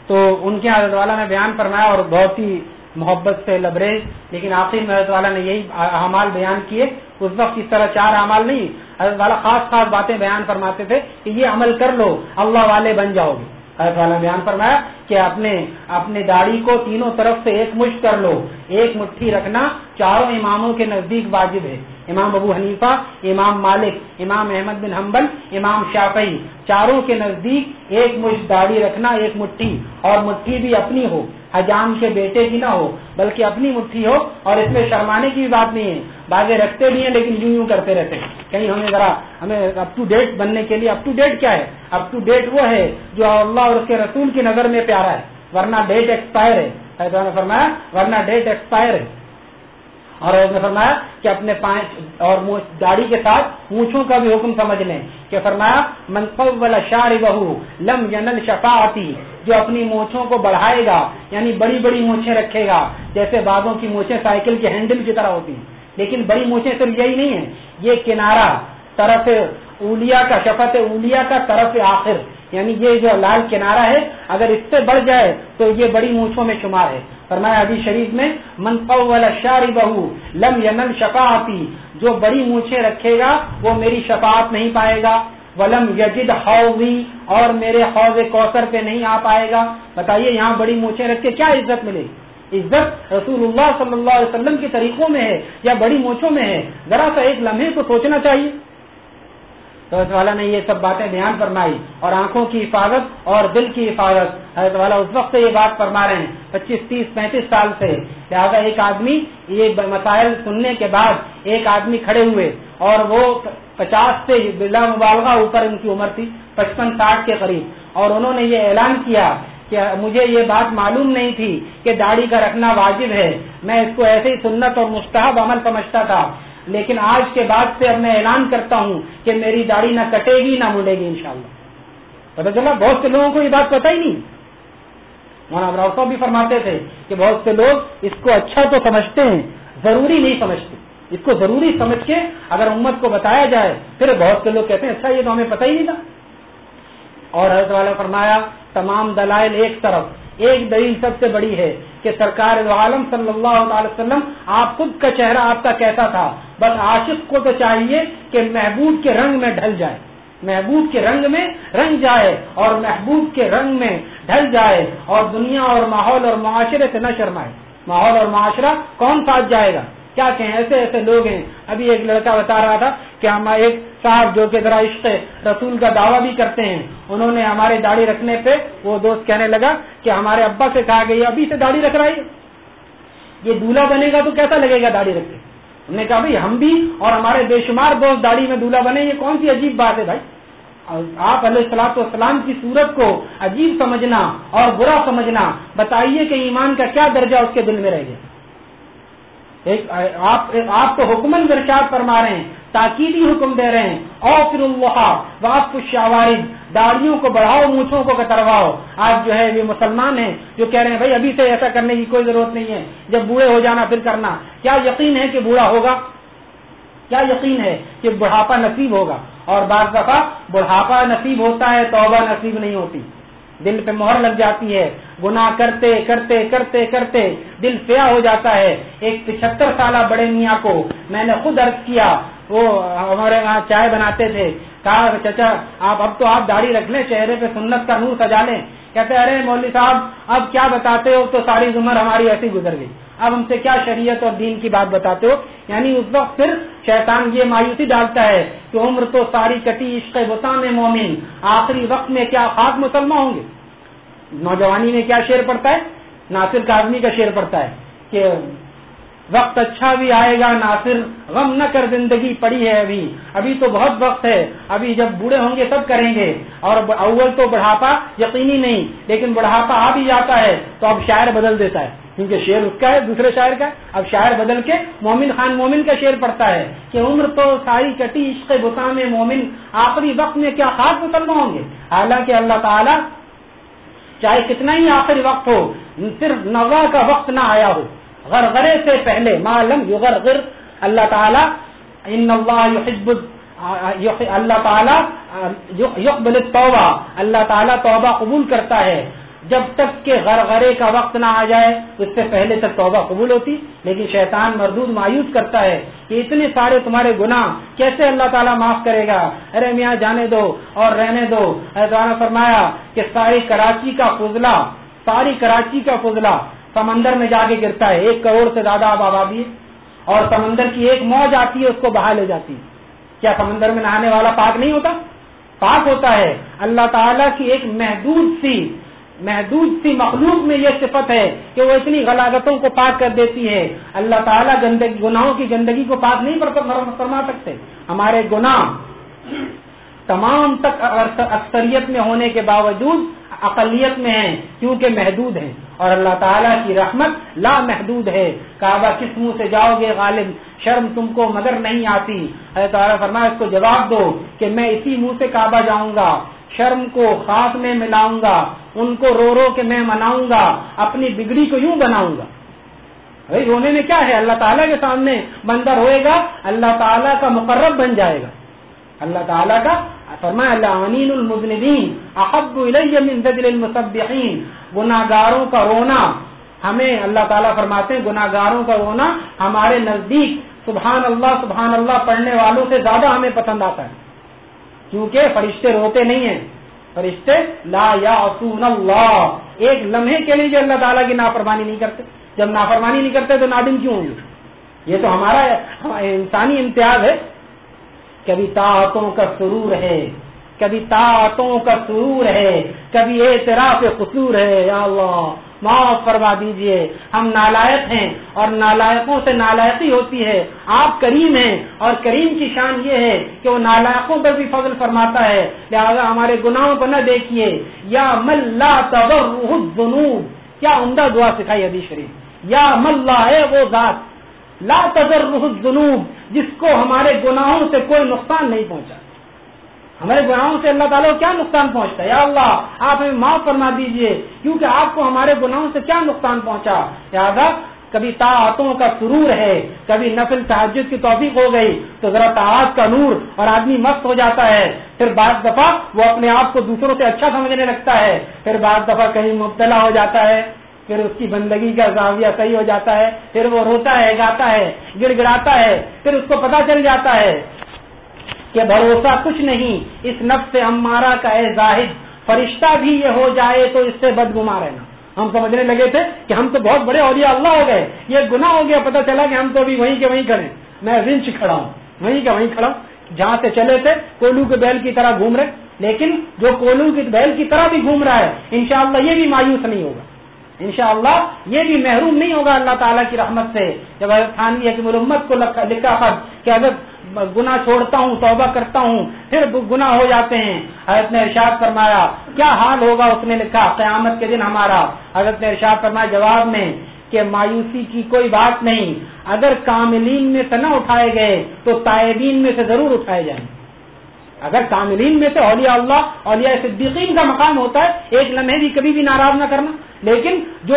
تو ان کے حضرت والا نے بیان فرمایا اور بہت ہی محبت سے لبریز، لیکن آخر میں حضرت والا نے یہی اعمال بیان کیے، اس وقت اس طرح چار اعمال نہیں، حضرت والا خاص خاص باتیں بیان فرماتے تھے کہ یہ عمل کر لو، اللہ والے بن جاؤ گے۔ حضرت والا بیان فرمایا کہ اپنے اپنے داڑھی کو تینوں طرف سے ایک مشت کر لو، ایک مٹھی رکھنا چاروں اماموں کے نزدیک واجب ہے۔ امام ابو حنیفہ، امام مالک، امام احمد بن حنبل، امام شافعی، چاروں کے نزدیک ایک مشت داڑھی رکھنا، ایک مٹھی، اور مٹھی بھی اپنی ہو۔ حجام کے بیٹے کی نہ ہو، بلکہ اپنی مٹھی ہو، اور اس میں شرمانے کی بھی بات نہیں ہے۔ باغے رکھتے بھی ہیں، لیکن یوں یوں کرتے رہتے ہیں۔ کہیں ہمیں ذرا، ہمیں اپ ٹو ڈیٹ بننے کے لیے اپ ٹو ڈیٹ کیا ہے؟ اپ ٹو ڈیٹ وہ ہے جو اللہ اور اس کے رسول کی نظر میں پیارا ہے۔ ورنہ ڈیٹ ایکسپائر ہے۔ نے فرمایا، ورنہ ڈیٹ ایکسپائر ہے۔ اور نے فرمایا کہ اپنے پانچ، اور داڑھی کے ساتھ مونچھوں کا بھی حکم سمجھ لیں۔ کہ فرمایا منصوب والا شار بہو لم ینل شفاعتی جو اپنی مونچھوں کو بڑھائے گا یعنی بڑی بڑی مونچھیں رکھے گا، جیسے بادوں کی مونچھیں سائیکل کے ہینڈل کی طرح ہوتی ہیں۔ لیکن بڑی مونچھیں صرف یہی نہیں ہے یہ کنارہ، طرف اولیا کا، شفت اولیا کا طرف آخر یعنی یہ جو لال کنارہ ہے، اگر اس سے بڑھ جائے تو یہ بڑی مونچھوں میں شمار ہے۔ فرمایا ابھی شریف میں والا شاری بہو لم یمن شفاعتی جو بڑی مونچھے رکھے گا، وہ میری شفاعت نہیں پائے گا۔ ولم یجد حوضی، اور میرے حوض کوثر پہ نہیں آ پائے گا۔ بتائیے، یہاں بڑی موچے رکھ کے کیا عزت ملے؟ عزت رسول اللہ صلی اللہ علیہ وسلم کے طریقوں میں ہے یا بڑی مونچھوں میں ہے؟ ذرا سا ایک لمحے کو سوچنا چاہیے۔ تو حضرت والا نے یہ سب باتیں بیان فرمائی اور آنکھوں کی حفاظت اور دل کی حفاظت۔ حضرت والا اس وقت سے یہ بات فرما رہے ہیں، پچیس، تیس، پینتیس سال سے۔ لہٰذا ایک آدمی یہ مسائل سننے کے بعد ایک آدمی کھڑے ہوئے اور وہ پچاس سے بلا مبالغہ اوپر ان کی عمر تھی، پچپن، ساٹھ کے قریب۔ اور انہوں نے یہ اعلان کیا کہ مجھے یہ بات معلوم نہیں تھی کہ داڑھی کا رکھنا واجب ہے۔ میں اس کو ایسے ہی سنت اور مستحب عمل سمجھتا تھا۔ لیکن آج کے بعد سے اب میں اعلان کرتا ہوں کہ میری داڑھی نہ کٹے گی نہ مڑے گی انشاءاللہ۔ پتا چلا، بہت سے لوگوں کو یہ بات پتہ ہی نہیں۔ مولانا صاحب بھی فرماتے تھے کہ بہت سے لوگ اس کو اچھا تو سمجھتے ہیں، ضروری نہیں سمجھتے۔ اس کو ضروری سمجھ کے اگر امت کو بتایا جائے، پھر بہت سے لوگ کہتے ہیں اچھا یہ تو ہمیں پتہ ہی نہیں تھا۔ اور حضرت والا فرمایا، تمام دلائل ایک طرف۔ ایک دلیل سب سے بڑی ہے کہ سرکار عالم صلی اللہ علیہ وسلم، آپ خود کا چہرہ آپ کا کیسا تھا؟ بس عاشق کو تو چاہیے کہ محبوب کے رنگ میں ڈھل جائے۔ محبوب کے رنگ میں رنگ جائے اور محبوب کے رنگ میں ڈھل جائے اور دنیا اور ماحول اور معاشرے سے نہ شرمائے۔ ماحول اور معاشرہ کون ساتھ جائے گا؟ کیا کہیں ایسے ایسے لوگ ہیں؟ ابھی ایک لڑکا بتا رہا تھا کہ ہم ایک صاحب جو کہ ذرا عشق رسول کا دعویٰ بھی کرتے ہیں، انہوں نے ہماری داڑھی رکھنے پہ وہ دوست کہنے لگا کہ ہمارے ابا سے کہا گیا، ابھی سے داڑھی رکھ رہا ہے۔ یہ دولہا بنے گا تو کیسا لگے گا داڑھی رکھ کے؟ ہم نے کہا بھائی، ہم بھی اور ہمارے بے شمار دوست داڑھی میں دولہا بنے، یہ کون سی عجیب بات ہے بھائی؟ آپ علیہ السلاط والسلام کی صورت کو عجیب سمجھنا اور برا سمجھنا، بتائیے کہ ایمان کا کیا درجہ اس کے دل میں رہ گیا۔ آپ کو حکمن برشاد فرما رہے ہیں، تاکیدی حکم دے رہے ہیں۔ اور پھر اللہ شاوارد، داڑیوں کو بڑھاؤ، مونچھوں کو کترواؤ۔ آپ جو ہے، یہ مسلمان ہیں جو کہہ رہے ہیں، بھائی، ابھی سے ایسا کرنے کی کوئی ضرورت نہیں ہے۔ جب بوڑھے ہو جانا، پھر کرنا۔ کیا یقین ہے کہ بوڑھا ہوگا؟ کیا یقین ہے کہ بڑھاپا نصیب ہوگا؟ اور بعض دفعہ بڑھاپا نصیب ہوتا ہے، توبہ نصیب نہیں ہوتی۔ دل پہ مہر لگ جاتی ہے۔ گناہ کرتے کرتے کرتے کرتے دل فیا ہو جاتا ہے۔ ایک پچہتر سالہ بڑے میاں کو میں نے خود عرض کیا وہ ہمارے یہاں چائے بناتے تھے۔ کہا چچا، آپ اب تو آپ داڑھی رکھ لیں، چہرے پہ سنت کا نور سجا لیں۔ کہتے، ارے مولوی صاحب، اب کیا بتاتے ہو؟ تو ساری عمر ہماری ایسی گزر گئی۔ اب ہم سے کیا شریعت اور دین کی بات بتاتے ہو؟ یعنی اس وقت پھر شیطان یہ مایوسی ڈالتا ہے کہ عمر تو ساری کٹی عشق بسان مومن۔ آخری وقت میں کیا خاص مسلمان ہوں گے؟ نوجوانی میں کیا شعر پڑتا ہے؟ ناصر کاظمی کا شعر پڑتا ہے کہ وقت اچھا بھی آئے گا، ناصر غم نہ کر زندگی پڑی ہے ابھی۔ ابھی تو بہت وقت ہے۔ ابھی جب بوڑھے ہوں گے تب کریں گے۔ اور اول تو بڑھاپا یقینی نہیں، لیکن بڑھاپا آ بھی جاتا ہے تو اب شاعر بدل دیتا ہے۔ کیونکہ شعر اس کا ہے، دوسرے شاعر کا اب شاعر بدل کے مومن خان مومن کا شعر پڑتا ہے کہ عمر تو ساری کٹی عشق بسام مومن، آخری وقت میں کیا خاص مسلمان ہوں گے؟ حالانکہ اللہ تعالیٰ چاہے کتنا ہی آخری وقت ہو، صرف نوا کا وقت نہ آیا ہو۔ غرغرے سے پہلے معلوم یغرغر، اللہ تعالیٰ، ان اللہ یحب اللہ تعالیٰ یقبل توبہ اللہ تعالیٰ توبہ قبول کرتا ہے۔ جب تک کہ غرغرے کا وقت نہ آ جائے، اس سے پہلے تک توبہ قبول ہوتی، لیکن شیطان مردود مایوس کرتا ہے کہ اتنے سارے تمہارے گناہ کیسے اللہ تعالیٰ معاف کرے گا؟ ارے میاں، جانے دو اور رہنے دو۔ فرمایا کہ ساری کراچی کا فضلہ، ساری کراچی کا فضلہ سمندر میں جا کے گرتا ہے، ایک کروڑ سے زیادہ اب آبادی ہے اور سمندر کی ایک موج آتی ہے، اس کو بہا لے جاتی ہے۔ کیا سمندر میں نہانے والا پاک نہیں ہوتا؟ پاک ہوتا ہے۔ اللہ تعالیٰ کی ایک محدود سی محدود سی مخلوق میں یہ صفت ہے کہ وہ اتنی غلاغتوں کو پاک کر دیتی ہے۔ اللہ تعالیٰ گندگی، گناہوں کی گندگی کو پاک نہیں فرما سکتے۔ ہمارے گناہ تمام تک اکثریت میں ہونے کے باوجود اقلیت میں ہیں، کیونکہ محدود ہیں۔ اور اللہ تعالیٰ کی رحمت لا محدود ہے۔ کعبہ کس منہ سے جاؤ گے غالب؟ شرم تم کو مگر نہیں آتی۔ تعالیٰ فرمایا، اس کو جواب دو کہ میں اسی منہ سے کعبہ جاؤں گا، شرم کو خاص میں ملاؤں گا، ان کو رو رو کے میں مناؤں گا، اپنی بگڑی کو یوں بناؤں گا۔ بھائی، رونے میں کیا ہے؟ اللہ تعالیٰ کے سامنے بندر ہوئے گا، اللہ تعالیٰ کا مقرب بن جائے گا۔ اللہ تعالیٰ کا فرمایا اللہ المذنبین احب من گناہگاروں کا رونا، ہمیں اللہ تعالیٰ فرماتے ہیں، گناہگاروں کا رونا ہمارے نزدیک سبحان اللہ سبحان اللہ پڑھنے والوں سے زیادہ ہمیں پسند آتا ہے۔ کیونکہ فرشتے روتے نہیں ہیں۔ فرشتے، لا یا اللہ. ایک لمحے کے لیے جو اللہ تعالیٰ کی نافرمانی نہیں کرتے۔ جب نافرمانی نہیں کرتے تو نادم کیوں ہوں گے؟ یہ تو ہمارا انسانی امتیاز ہے۔ کبھی طاعتوں کا سرور ہے، کبھی طاعتوں کا سرور ہے، کبھی اعتراف قصور ہے، یا اللہ، معاف فرما دیجیے، ہم نالائق ہیں اور نالائقوں سے نالائقی ہوتی ہے، آپ کریم ہیں اور کریم کی شان یہ ہے کہ وہ نالائقوں پر بھی فضل فرماتا ہے، لہٰذا ہمارے گناہوں کو نہ دیکھیے، یا ملا تبر کیا عمدہ دعا سکھائی حدیث شریف، یا ملا ہے وہ ذات لا تذر الذنوب جس کو ہمارے گناہوں سے کوئی نقصان نہیں پہنچا۔ ہمارے گناہوں سے اللہ تعالیٰ کو کیا نقصان پہنچتا ہے؟ یا اللہ، آپ ہمیں معاف فرما دیجیے، کیونکہ آپ کو ہمارے گناہوں سے کیا نقصان پہنچا؟ لہٰذا کبھی طاعتوں کا سرور ہے، کبھی نفل تحجد کی توفیق ہو گئی، تو ذرا طاعت کا نور اور آدمی مست ہو جاتا ہے۔ پھر بعض دفعہ وہ اپنے آپ کو دوسروں سے اچھا سمجھنے لگتا ہے۔ پھر بعض دفعہ کہیں مبتلا ہو جاتا ہے۔ پھر اس کی بندگی کا زاویہ صحیح ہو جاتا ہے، پھر وہ روتا ہے، گاتا ہے گڑ گڑاتا ہے، پھر اس کو پتا چل جاتا ہے کہ بھروسہ کچھ نہیں۔ اس نفس ہمارا کا اے زاہد، فرشتہ بھی یہ ہو جائے تو اس سے بدگما رہنا۔ ہم سمجھنے لگے تھے کہ ہم تو بہت بڑے اولیاء اللہ ہو گئے۔ یہ گناہ ہو گیا پتا چلا کہ ہم تو ابھی وہیں کے وہیں کھڑے میں رنچ کھڑا ہوں، وہیں کا وہیں کھڑا ہوں۔ جہاں سے چلے تھے، کولو کے بیل کی طرح گھوم رہے۔ لیکن جو کولو کی بیل کی طرح بھی گھوم رہا ہے، انشاءاللہ یہ بھی مایوس نہیں ہوگا۔ انشاءاللہ یہ بھی محروم نہیں ہوگا اللہ تعالیٰ کی رحمت سے۔ جب خانوی حکیم الامت کو لکھا خط کہ اگر گنا چھوڑتا ہوں، توبہ کرتا ہوں، پھر گنا ہو جاتے ہیں۔ حضرت نے ارشاد فرمایا، کیا حال ہوگا اس نے لکھا، قیامت کے دن ہمارا۔ حضرت نے ارشاد فرمایا، جواب میں کہ مایوسی کی کوئی بات نہیں۔ اگر کاملین میں سے نہ اٹھائے گئے تو تائبین میں سے ضرور اٹھائے جائیں۔ اگر کاملین میں سے اولیاء اللہ، اولیاء صدیقین کا مقام ہوتا ہے، ایک لمحے بھی کبھی بھی ناراض نہ کرنا۔ لیکن جو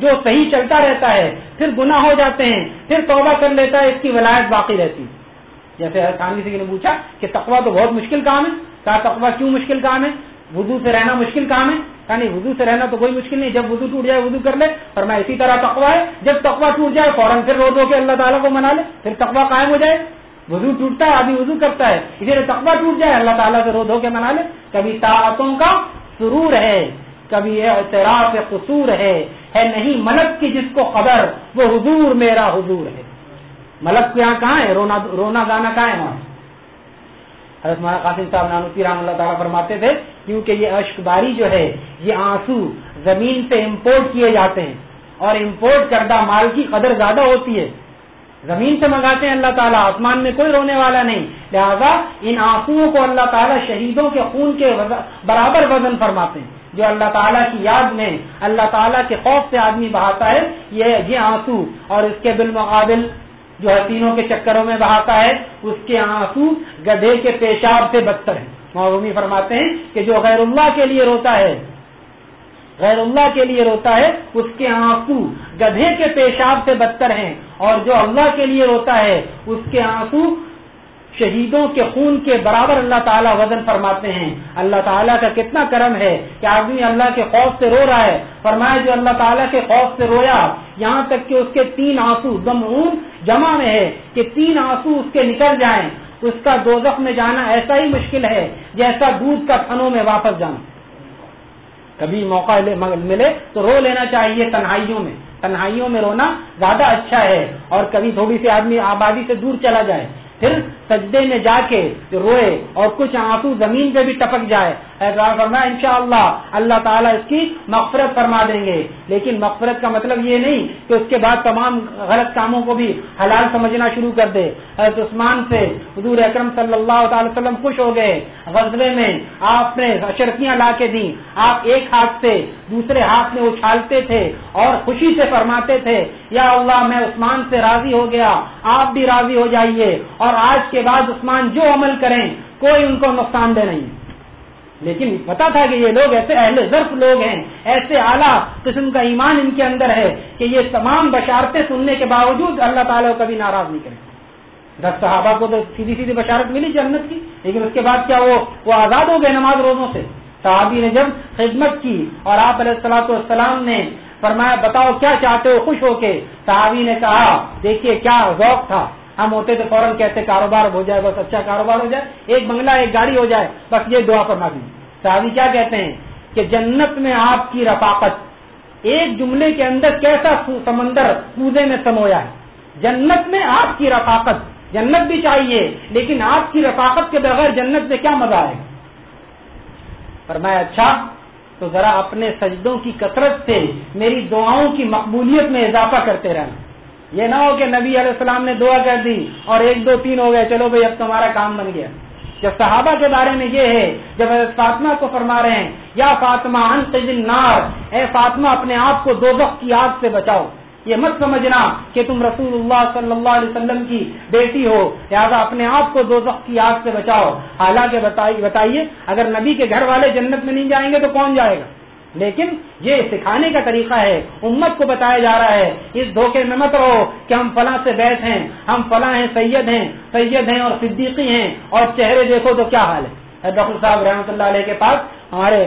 جو صحیح چلتا رہتا ہے، پھر گناہ ہو جاتے ہیں، پھر توبہ کر لیتا ہے، اس کی ولایت باقی رہتی۔ جیسے خانوی سے نے پوچھا کہ تقوا تو بہت مشکل کام ہے۔ کہا تقوا کیوں مشکل کام ہے؟ وضو سے رہنا مشکل کام ہے۔ کہا، نہیں، وضو سے رہنا تو کوئی مشکل نہیں، جب وضو ٹوٹ جائے وضو کر لے۔ پر میں اسی طرح تقوا ہے۔ جب تقوا ٹوٹ جائے، فوراً پھر رو دو کے اللہ تعالیٰ کو منا لے، پھر تقوا قائم ہو جائے۔ وضو ٹوٹتا ہے، آدمی وضو کرتا ہے۔ اسی لیے ٹوٹ جائے، اللہ تعالیٰ سے رو دھو کے منا لے۔ کبھی طاقتوں کا سرور ہے، کبھی اعتراف قصور ہے۔ ہے نہیں، ملک کی جس کو خبر وہ حضور میرا حضور ہے۔ ملک کو یہاں کہاں ہے؟ رونا رونا گانا کہاں ہے وہاں؟ حضرت مولانا قاسم صاحب نانوتی رحم اللہ تعالیٰ فرماتے تھے، کیونکہ یہ اشک باری جو ہے، یہ آنسو زمین سے امپورٹ کیے جاتے ہیں۔ اور امپورٹ کردہ مال کی قدر زیادہ ہوتی ہے۔ زمین سے منگاتے ہیں اللہ تعالیٰ، آسمان میں کوئی رونے والا نہیں۔ لہذا ان آنسو کو اللہ تعالیٰ شہیدوں کے خون کے برابر وزن فرماتے ہیں۔ جو اللہ تعالیٰ کی یاد میں، اللہ تعالیٰ کے خوف سے آدمی بہاتا ہے، یہ یہ آنسو اور اس کے بالمقابل جو حسینوں کے چکروں میں بہاتا ہے، اس کے آنسو گدھے کے پیشاب سے بدتر ہے معرومی فرماتے ہیں کہ جو غیر اللہ کے لیے روتا ہے غیر اللہ کے لیے روتا ہے، اس کے آنسو گدھے کے پیشاب سے بدتر ہیں۔ اور جو اللہ کے لیے روتا ہے، اس کے آنسو شہیدوں کے خون کے برابر اللہ تعالیٰ وزن فرماتے ہیں۔ اللہ تعالیٰ کا کتنا کرم ہے کہ آدمی اللہ کے خوف سے رو رہا ہے۔ فرمایا، جو اللہ تعالیٰ کے خوف سے رویا، یہاں تک کہ اس کے تین آنسو دم جمع میں ہے کہ تین آنسو اس کے نکل جائیں۔ اس کا دو میں جانا ایسا ہی مشکل ہے جیسا دودھ کا تھنوں میں واپس جانا۔ کبھی موقع ملے تو رو لینا چاہیے تنہائیوں میں۔ تنہائیوں میں رونا زیادہ اچھا ہے اور کبھی تھوڑی سی آدمی آبادی سے دور چلا جائے۔ پھر سجدے میں جا کے روئے اور کچھ آنسو زمین پہ بھی ٹپک جائے۔ فرمایا ان شاء اللہ اللہ تعالیٰ اس کی مغفرت فرما دیں گے۔ لیکن مغفرت کا مطلب یہ نہیں کہ اس کے بعد تمام غلط کاموں کو بھی حلال سمجھنا شروع کر دے۔ حضرت عثمان سے حضور اکرم صلی اللہ تعالی وسلم خوش ہو گئے۔ غزبے میں آپ نے اشرفیاں لا کے دی آپ ایک ہاتھ سے دوسرے ہاتھ میں اچھالتے تھے اور خوشی سے فرماتے تھے، یا اللہ میں عثمان سے راضی ہو گیا، آپ بھی راضی ہو جائیے۔ اور اور آج کے بعد عثمان جو عمل کریں، کوئی ان کو نقصان دہ نہیں۔ لیکن پتا تھا کہ یہ لوگ ایسے اہل ظرف لوگ ہیں، ایسے اعلیٰ قسم کا ایمان ان کے اندر ہے کہ یہ تمام بشارتیں سننے کے باوجود اللہ تعالیٰ کو کبھی ناراض نہیں کریں۔ دس صحابہ کو تو سیدھی سیدھی بشارت ملی جنت کی، لیکن اس کے بعد کیا وہ وہ آزاد ہو گئے نماز روزوں سے۔ صحابی نے جب خدمت کی اور آپ علیہ السلاۃ والسلام نے فرمایا، بتاؤ کیا چاہتے ہو، خوش ہو کے۔ صحابی نے کہا، دیکھیے کیا ذوق تھا۔ ہم ہوتے تو فوراً کہتے کاروبار ہو جائے، بس اچھا کاروبار ہو جائے، ایک بنگلہ، ایک گاڑی ہو جائے، بس یہ دعا فرما دی صحابی کیا کہتے ہیں؟ کہ جنت میں آپ کی رفاقت، ایک جملے کے اندر کیسا سمندر پوزے میں سمویا ہے۔ جنت میں آپ کی رفاقت، جنت بھی چاہیے، لیکن آپ کی رفاقت کے بغیر جنت میں کیا مزہ ہے پر میں اچھا تو ذرا اپنے سجدوں کی کثرت سے میری دعاؤں کی مقبولیت میں اضافہ کرتے رہنا۔ یہ نہ ہو کہ نبی علیہ السلام نے دعا کر دی اور ایک دو تین ہو گئے، چلو بھائی اب تمہارا کام بن گیا۔ جب صحابہ کے بارے میں یہ ہے، جب فاطمہ کو فرما رہے ہیں، یا فاطمہ نار اے فاطمہ، اپنے آپ کو دو وقت کی آگ سے بچاؤ۔ یہ مت سمجھنا کہ تم رسول اللہ صلی اللہ علیہ وسلم کی بیٹی ہو، لہٰذا اپنے آپ کو دو وقت کی آگ سے بچاؤ۔ حالانکہ بتائیے، اگر نبی کے گھر والے جنت میں نہیں جائیں گے تو کون جائے گا؟ لیکن یہ سکھانے کا طریقہ ہے، امت کو بتایا جا رہا ہے، اس دھوکے میں مت رہو کہ ہم فلاں سے بیٹھ ہیں، ہم فلاں ہیں، سید ہیں سید ہیں اور صدیقی ہیں، اور چہرے دیکھو تو کیا حال ہے۔ ڈاکٹر صاحب رحمۃ اللہ علیہ کے پاس ہمارے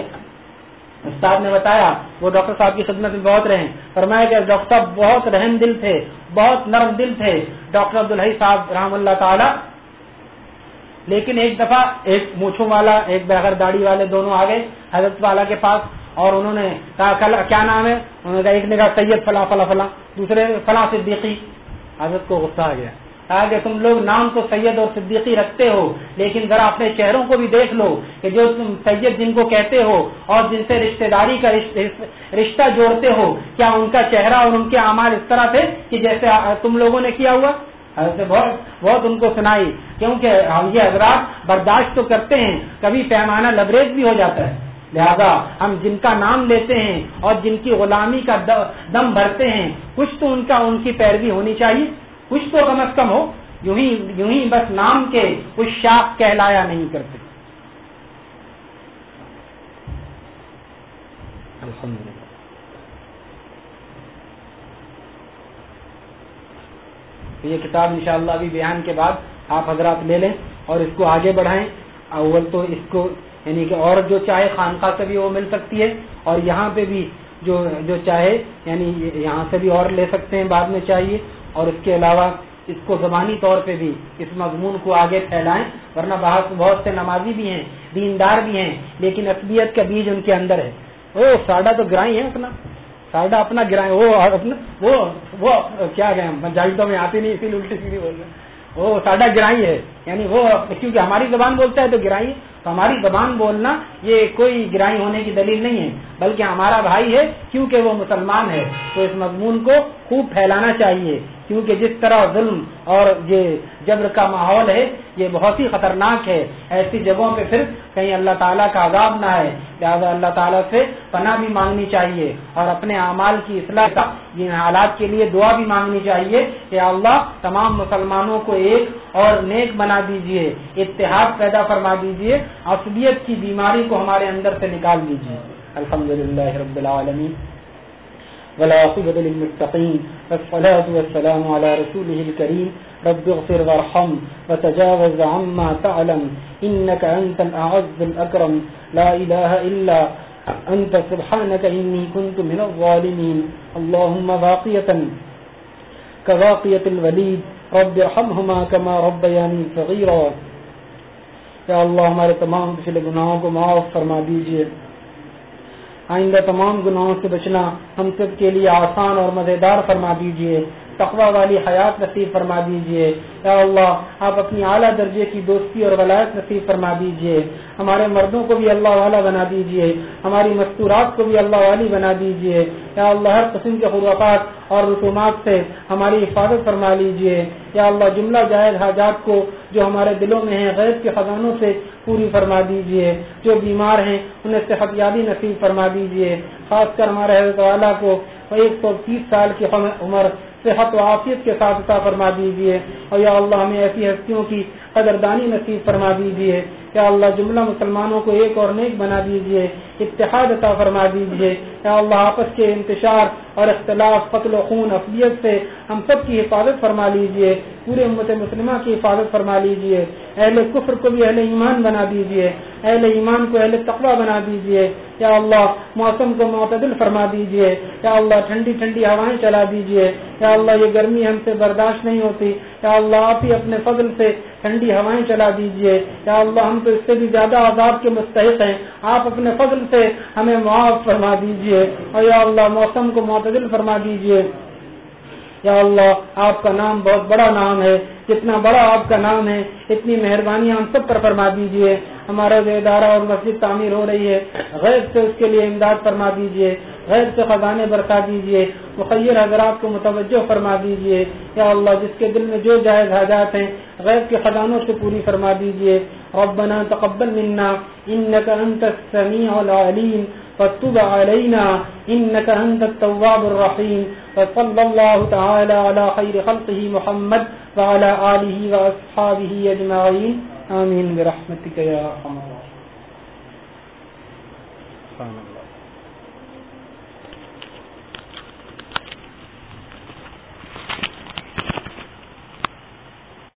استاد نے بتایا، وہ ڈاکٹر صاحب کی خدمت میں بہت رہے فرمایا کہ ڈاکٹر صاحب بہت رحم دل تھے، بہت نرم دل تھے۔ ڈاکٹر عبدالحی صاحب، رحم اللہ تعالی۔ لیکن ایک دفعہ ایک مونچھوں والا، ایک بغیر داڑھی والے دونوں آ گئے، حضرت والا کے پاس۔ اور انہوں نے کہا کیا نام ہے؟ انہوں نے کہا، ایک نے کہا، سید فلاں فلاں فلاں، دوسرے فلاں صدیقی. حضرت کو غصہ آ گیا۔ کہا کہ تم لوگ نام تو سید اور صدیقی رکھتے ہو، لیکن ذرا اپنے چہروں کو بھی دیکھ لو کہ جو تم سید جن کو کہتے ہو اور جن سے رشتہ داری کا رشتہ جوڑتے ہو، کیا ان کا چہرہ اور ان کے اعمال اس طرح تھے کہ جیسے تم لوگوں نے کیا ہوا؟ حضرت بہت بہت ان کو سنائی، کیونکہ ہم یہ حضرات برداشت تو کرتے ہیں، کبھی پیمانہ لبریز بھی ہو جاتا ہے۔ لہذا ہم جن کا نام لیتے ہیں اور جن کی غلامی کا دم بھرتے ہیں، کچھ تو ان کا ان کی پیروی ہونی چاہیے۔ کچھ تو کم از کم ہو، یوں ہی یوں ہی بس نام کے کچھ شاخ کہلایا نہیں کرتے۔ یہ کتاب انشاءاللہ ابھی بیان کے بعد آپ حضرات لے لیں اور اس کو آگے بڑھائیں۔ اول تو اس کو یعنی کہ اور جو چاہے خانقاہ سے بھی وہ مل سکتی ہے اور یہاں پہ بھی جو جو چاہے یعنی یہاں سے بھی اور لے سکتے ہیں بعد میں چاہیے اور اس کے علاوہ اس کو زبانی طور پہ بھی اس مضمون کو آگے پھیلائیں، ورنہ بہت بہت سے نمازی بھی ہیں، دیندار بھی ہیں، لیکن اصلیت کا بیج ان کے اندر ہے۔ وہ ساڈا تو گرائی ہے اپنا۔ ساڈا اپنا گرائی وہ اپنا وہ وہ کیا گئے جائزوں میں آتی نہیں، اسی لیے الٹی سیدھی بول رہے وہ ساڈا گرائی ہے۔ یعنی وہ کیونکہ ہماری زبان بولتا ہے تو گرائی تو ہماری زبان بولنا یہ کوئی گرائی ہونے کی دلیل نہیں ہے، بلکہ ہمارا بھائی ہے کیونکہ وہ مسلمان ہے۔ تو اس مضمون کو خوب پھیلانا چاہیے۔ کیونکہ جس طرح ظلم اور یہ جبر کا ماحول ہے، یہ بہت ہی خطرناک ہے۔ ایسی جگہوں پہ پھر کہیں اللہ تعالیٰ کا عذاب نہ ہے۔ لہٰذا اللہ تعالیٰ سے پناہ بھی مانگنی چاہیے اور اپنے اعمال کی اصلاح کا ان حالات کے لیے دعا بھی مانگنی چاہیے کہ اللہ تمام مسلمانوں کو ایک اور نیک بنا دیجیے اتحاد پیدا فرما دیجیے اصلیت کی بیماری کو ہمارے اندر سے نکال دیجیے۔ الحمد للہ رب العالمین۔ والعاقبة للمتقين. والصلاة والسلام على رسوله الكريم. رب اغفر وارحم وتجاوز عما تعلم. إنك أنت الأعز الأكرم. لا إله إلا أنت. سبحانك إني كنت من الظالمين. اللهم باقية كباقية الوليد. رب ارحمهما كما ربياني صغيرا. یا اللہ ہمارے تمام پچھلے گناہوں کو معاف فرما دیجیے آئندہ تمام گناہوں سے بچنا ہم سب کے لیے آسان اور مزیدار فرما دیجیے تقوی والی حیات نصیب فرما دیجیے یا اللہ، آپ اپنی اعلیٰ درجے کی دوستی اور ولایت نصیب فرما دیجیے ہمارے مردوں کو بھی اللہ والا بنا دیجیے ہماری مستورات کو بھی اللہ والی بنا دیجیے یا اللہ، ہر قسم کے خرافات اور رسومات سے ہماری حفاظت فرما لیجیے یا اللہ، جملہ جائز حاجات کو جو ہمارے دلوں میں ہیں غیر کے خزانوں سے پوری فرما دیجیے جو بیمار ہیں، انہیں صحت یابی نصیب فرما دیجیے خاص کر ہمارے حضرت والا کو ایک سو تیس سال کی عمر صحت و عافیت کے ساتھ عطا فرما دیجیے اور یا اللہ ہمیں ایسی ہستیوں کی قدردانی نصیب فرما دیجیے یا اللہ جملہ مسلمانوں کو ایک اور نیک بنا دیجیے اتحاد عطا فرما دیجیے یا اللہ آپس کے انتشار اور اختلاف، قتل و خون افلیت سے ہم سب کی حفاظت فرما لیجیے پورے امت مسلمہ کی حفاظت فرما لیجیے اہل کفر کو بھی اہل ایمان بنا دیجیے اہل ایمان کو اہل تقوی بنا دیجیے یا اللہ موسم کو معتدل فرما دیجیے یا اللہ ٹھنڈی ٹھنڈی ہوائیں چلا دیجیے یا اللہ یہ گرمی ہم سے برداشت نہیں ہوتی۔ یا اللہ آپ ہی اپنے فضل سے ٹھنڈی ہوائیں چلا دیجیے یا اللہ ہم تو اس سے بھی زیادہ عذاب کے مستحق ہیں۔ آپ اپنے فضل سے ہمیں معاف فرما دیجیے اور یا اللہ موسم کو معتدل فرما دیجیے یا اللہ آپ کا نام بہت بڑا نام ہے۔ جتنا بڑا آپ کا نام ہے، اتنی مہربانی ہم سب پر فرما دیجیے ہمارا جو ادارہ اور مسجد تعمیر ہو رہی ہے۔ غیر سے اس کے لیے امداد فرما دیجیے غیر سے خزانے برسا دیجیے مخیر حضرات کو متوجہ فرما دیجیے یا اللہ جس کے دل میں جو جائز حاجات ہیں غیر کے خزانوں سے پوری فرما دیجیے ربنا تقبل منا انك انت السميع العليم فتب علينا انك انت التواب الرحيم وصلى الله تعالى على خير خلقه محمد وعلى آله وأصحابه أجمعين آمين برحمتك يا رحمة الله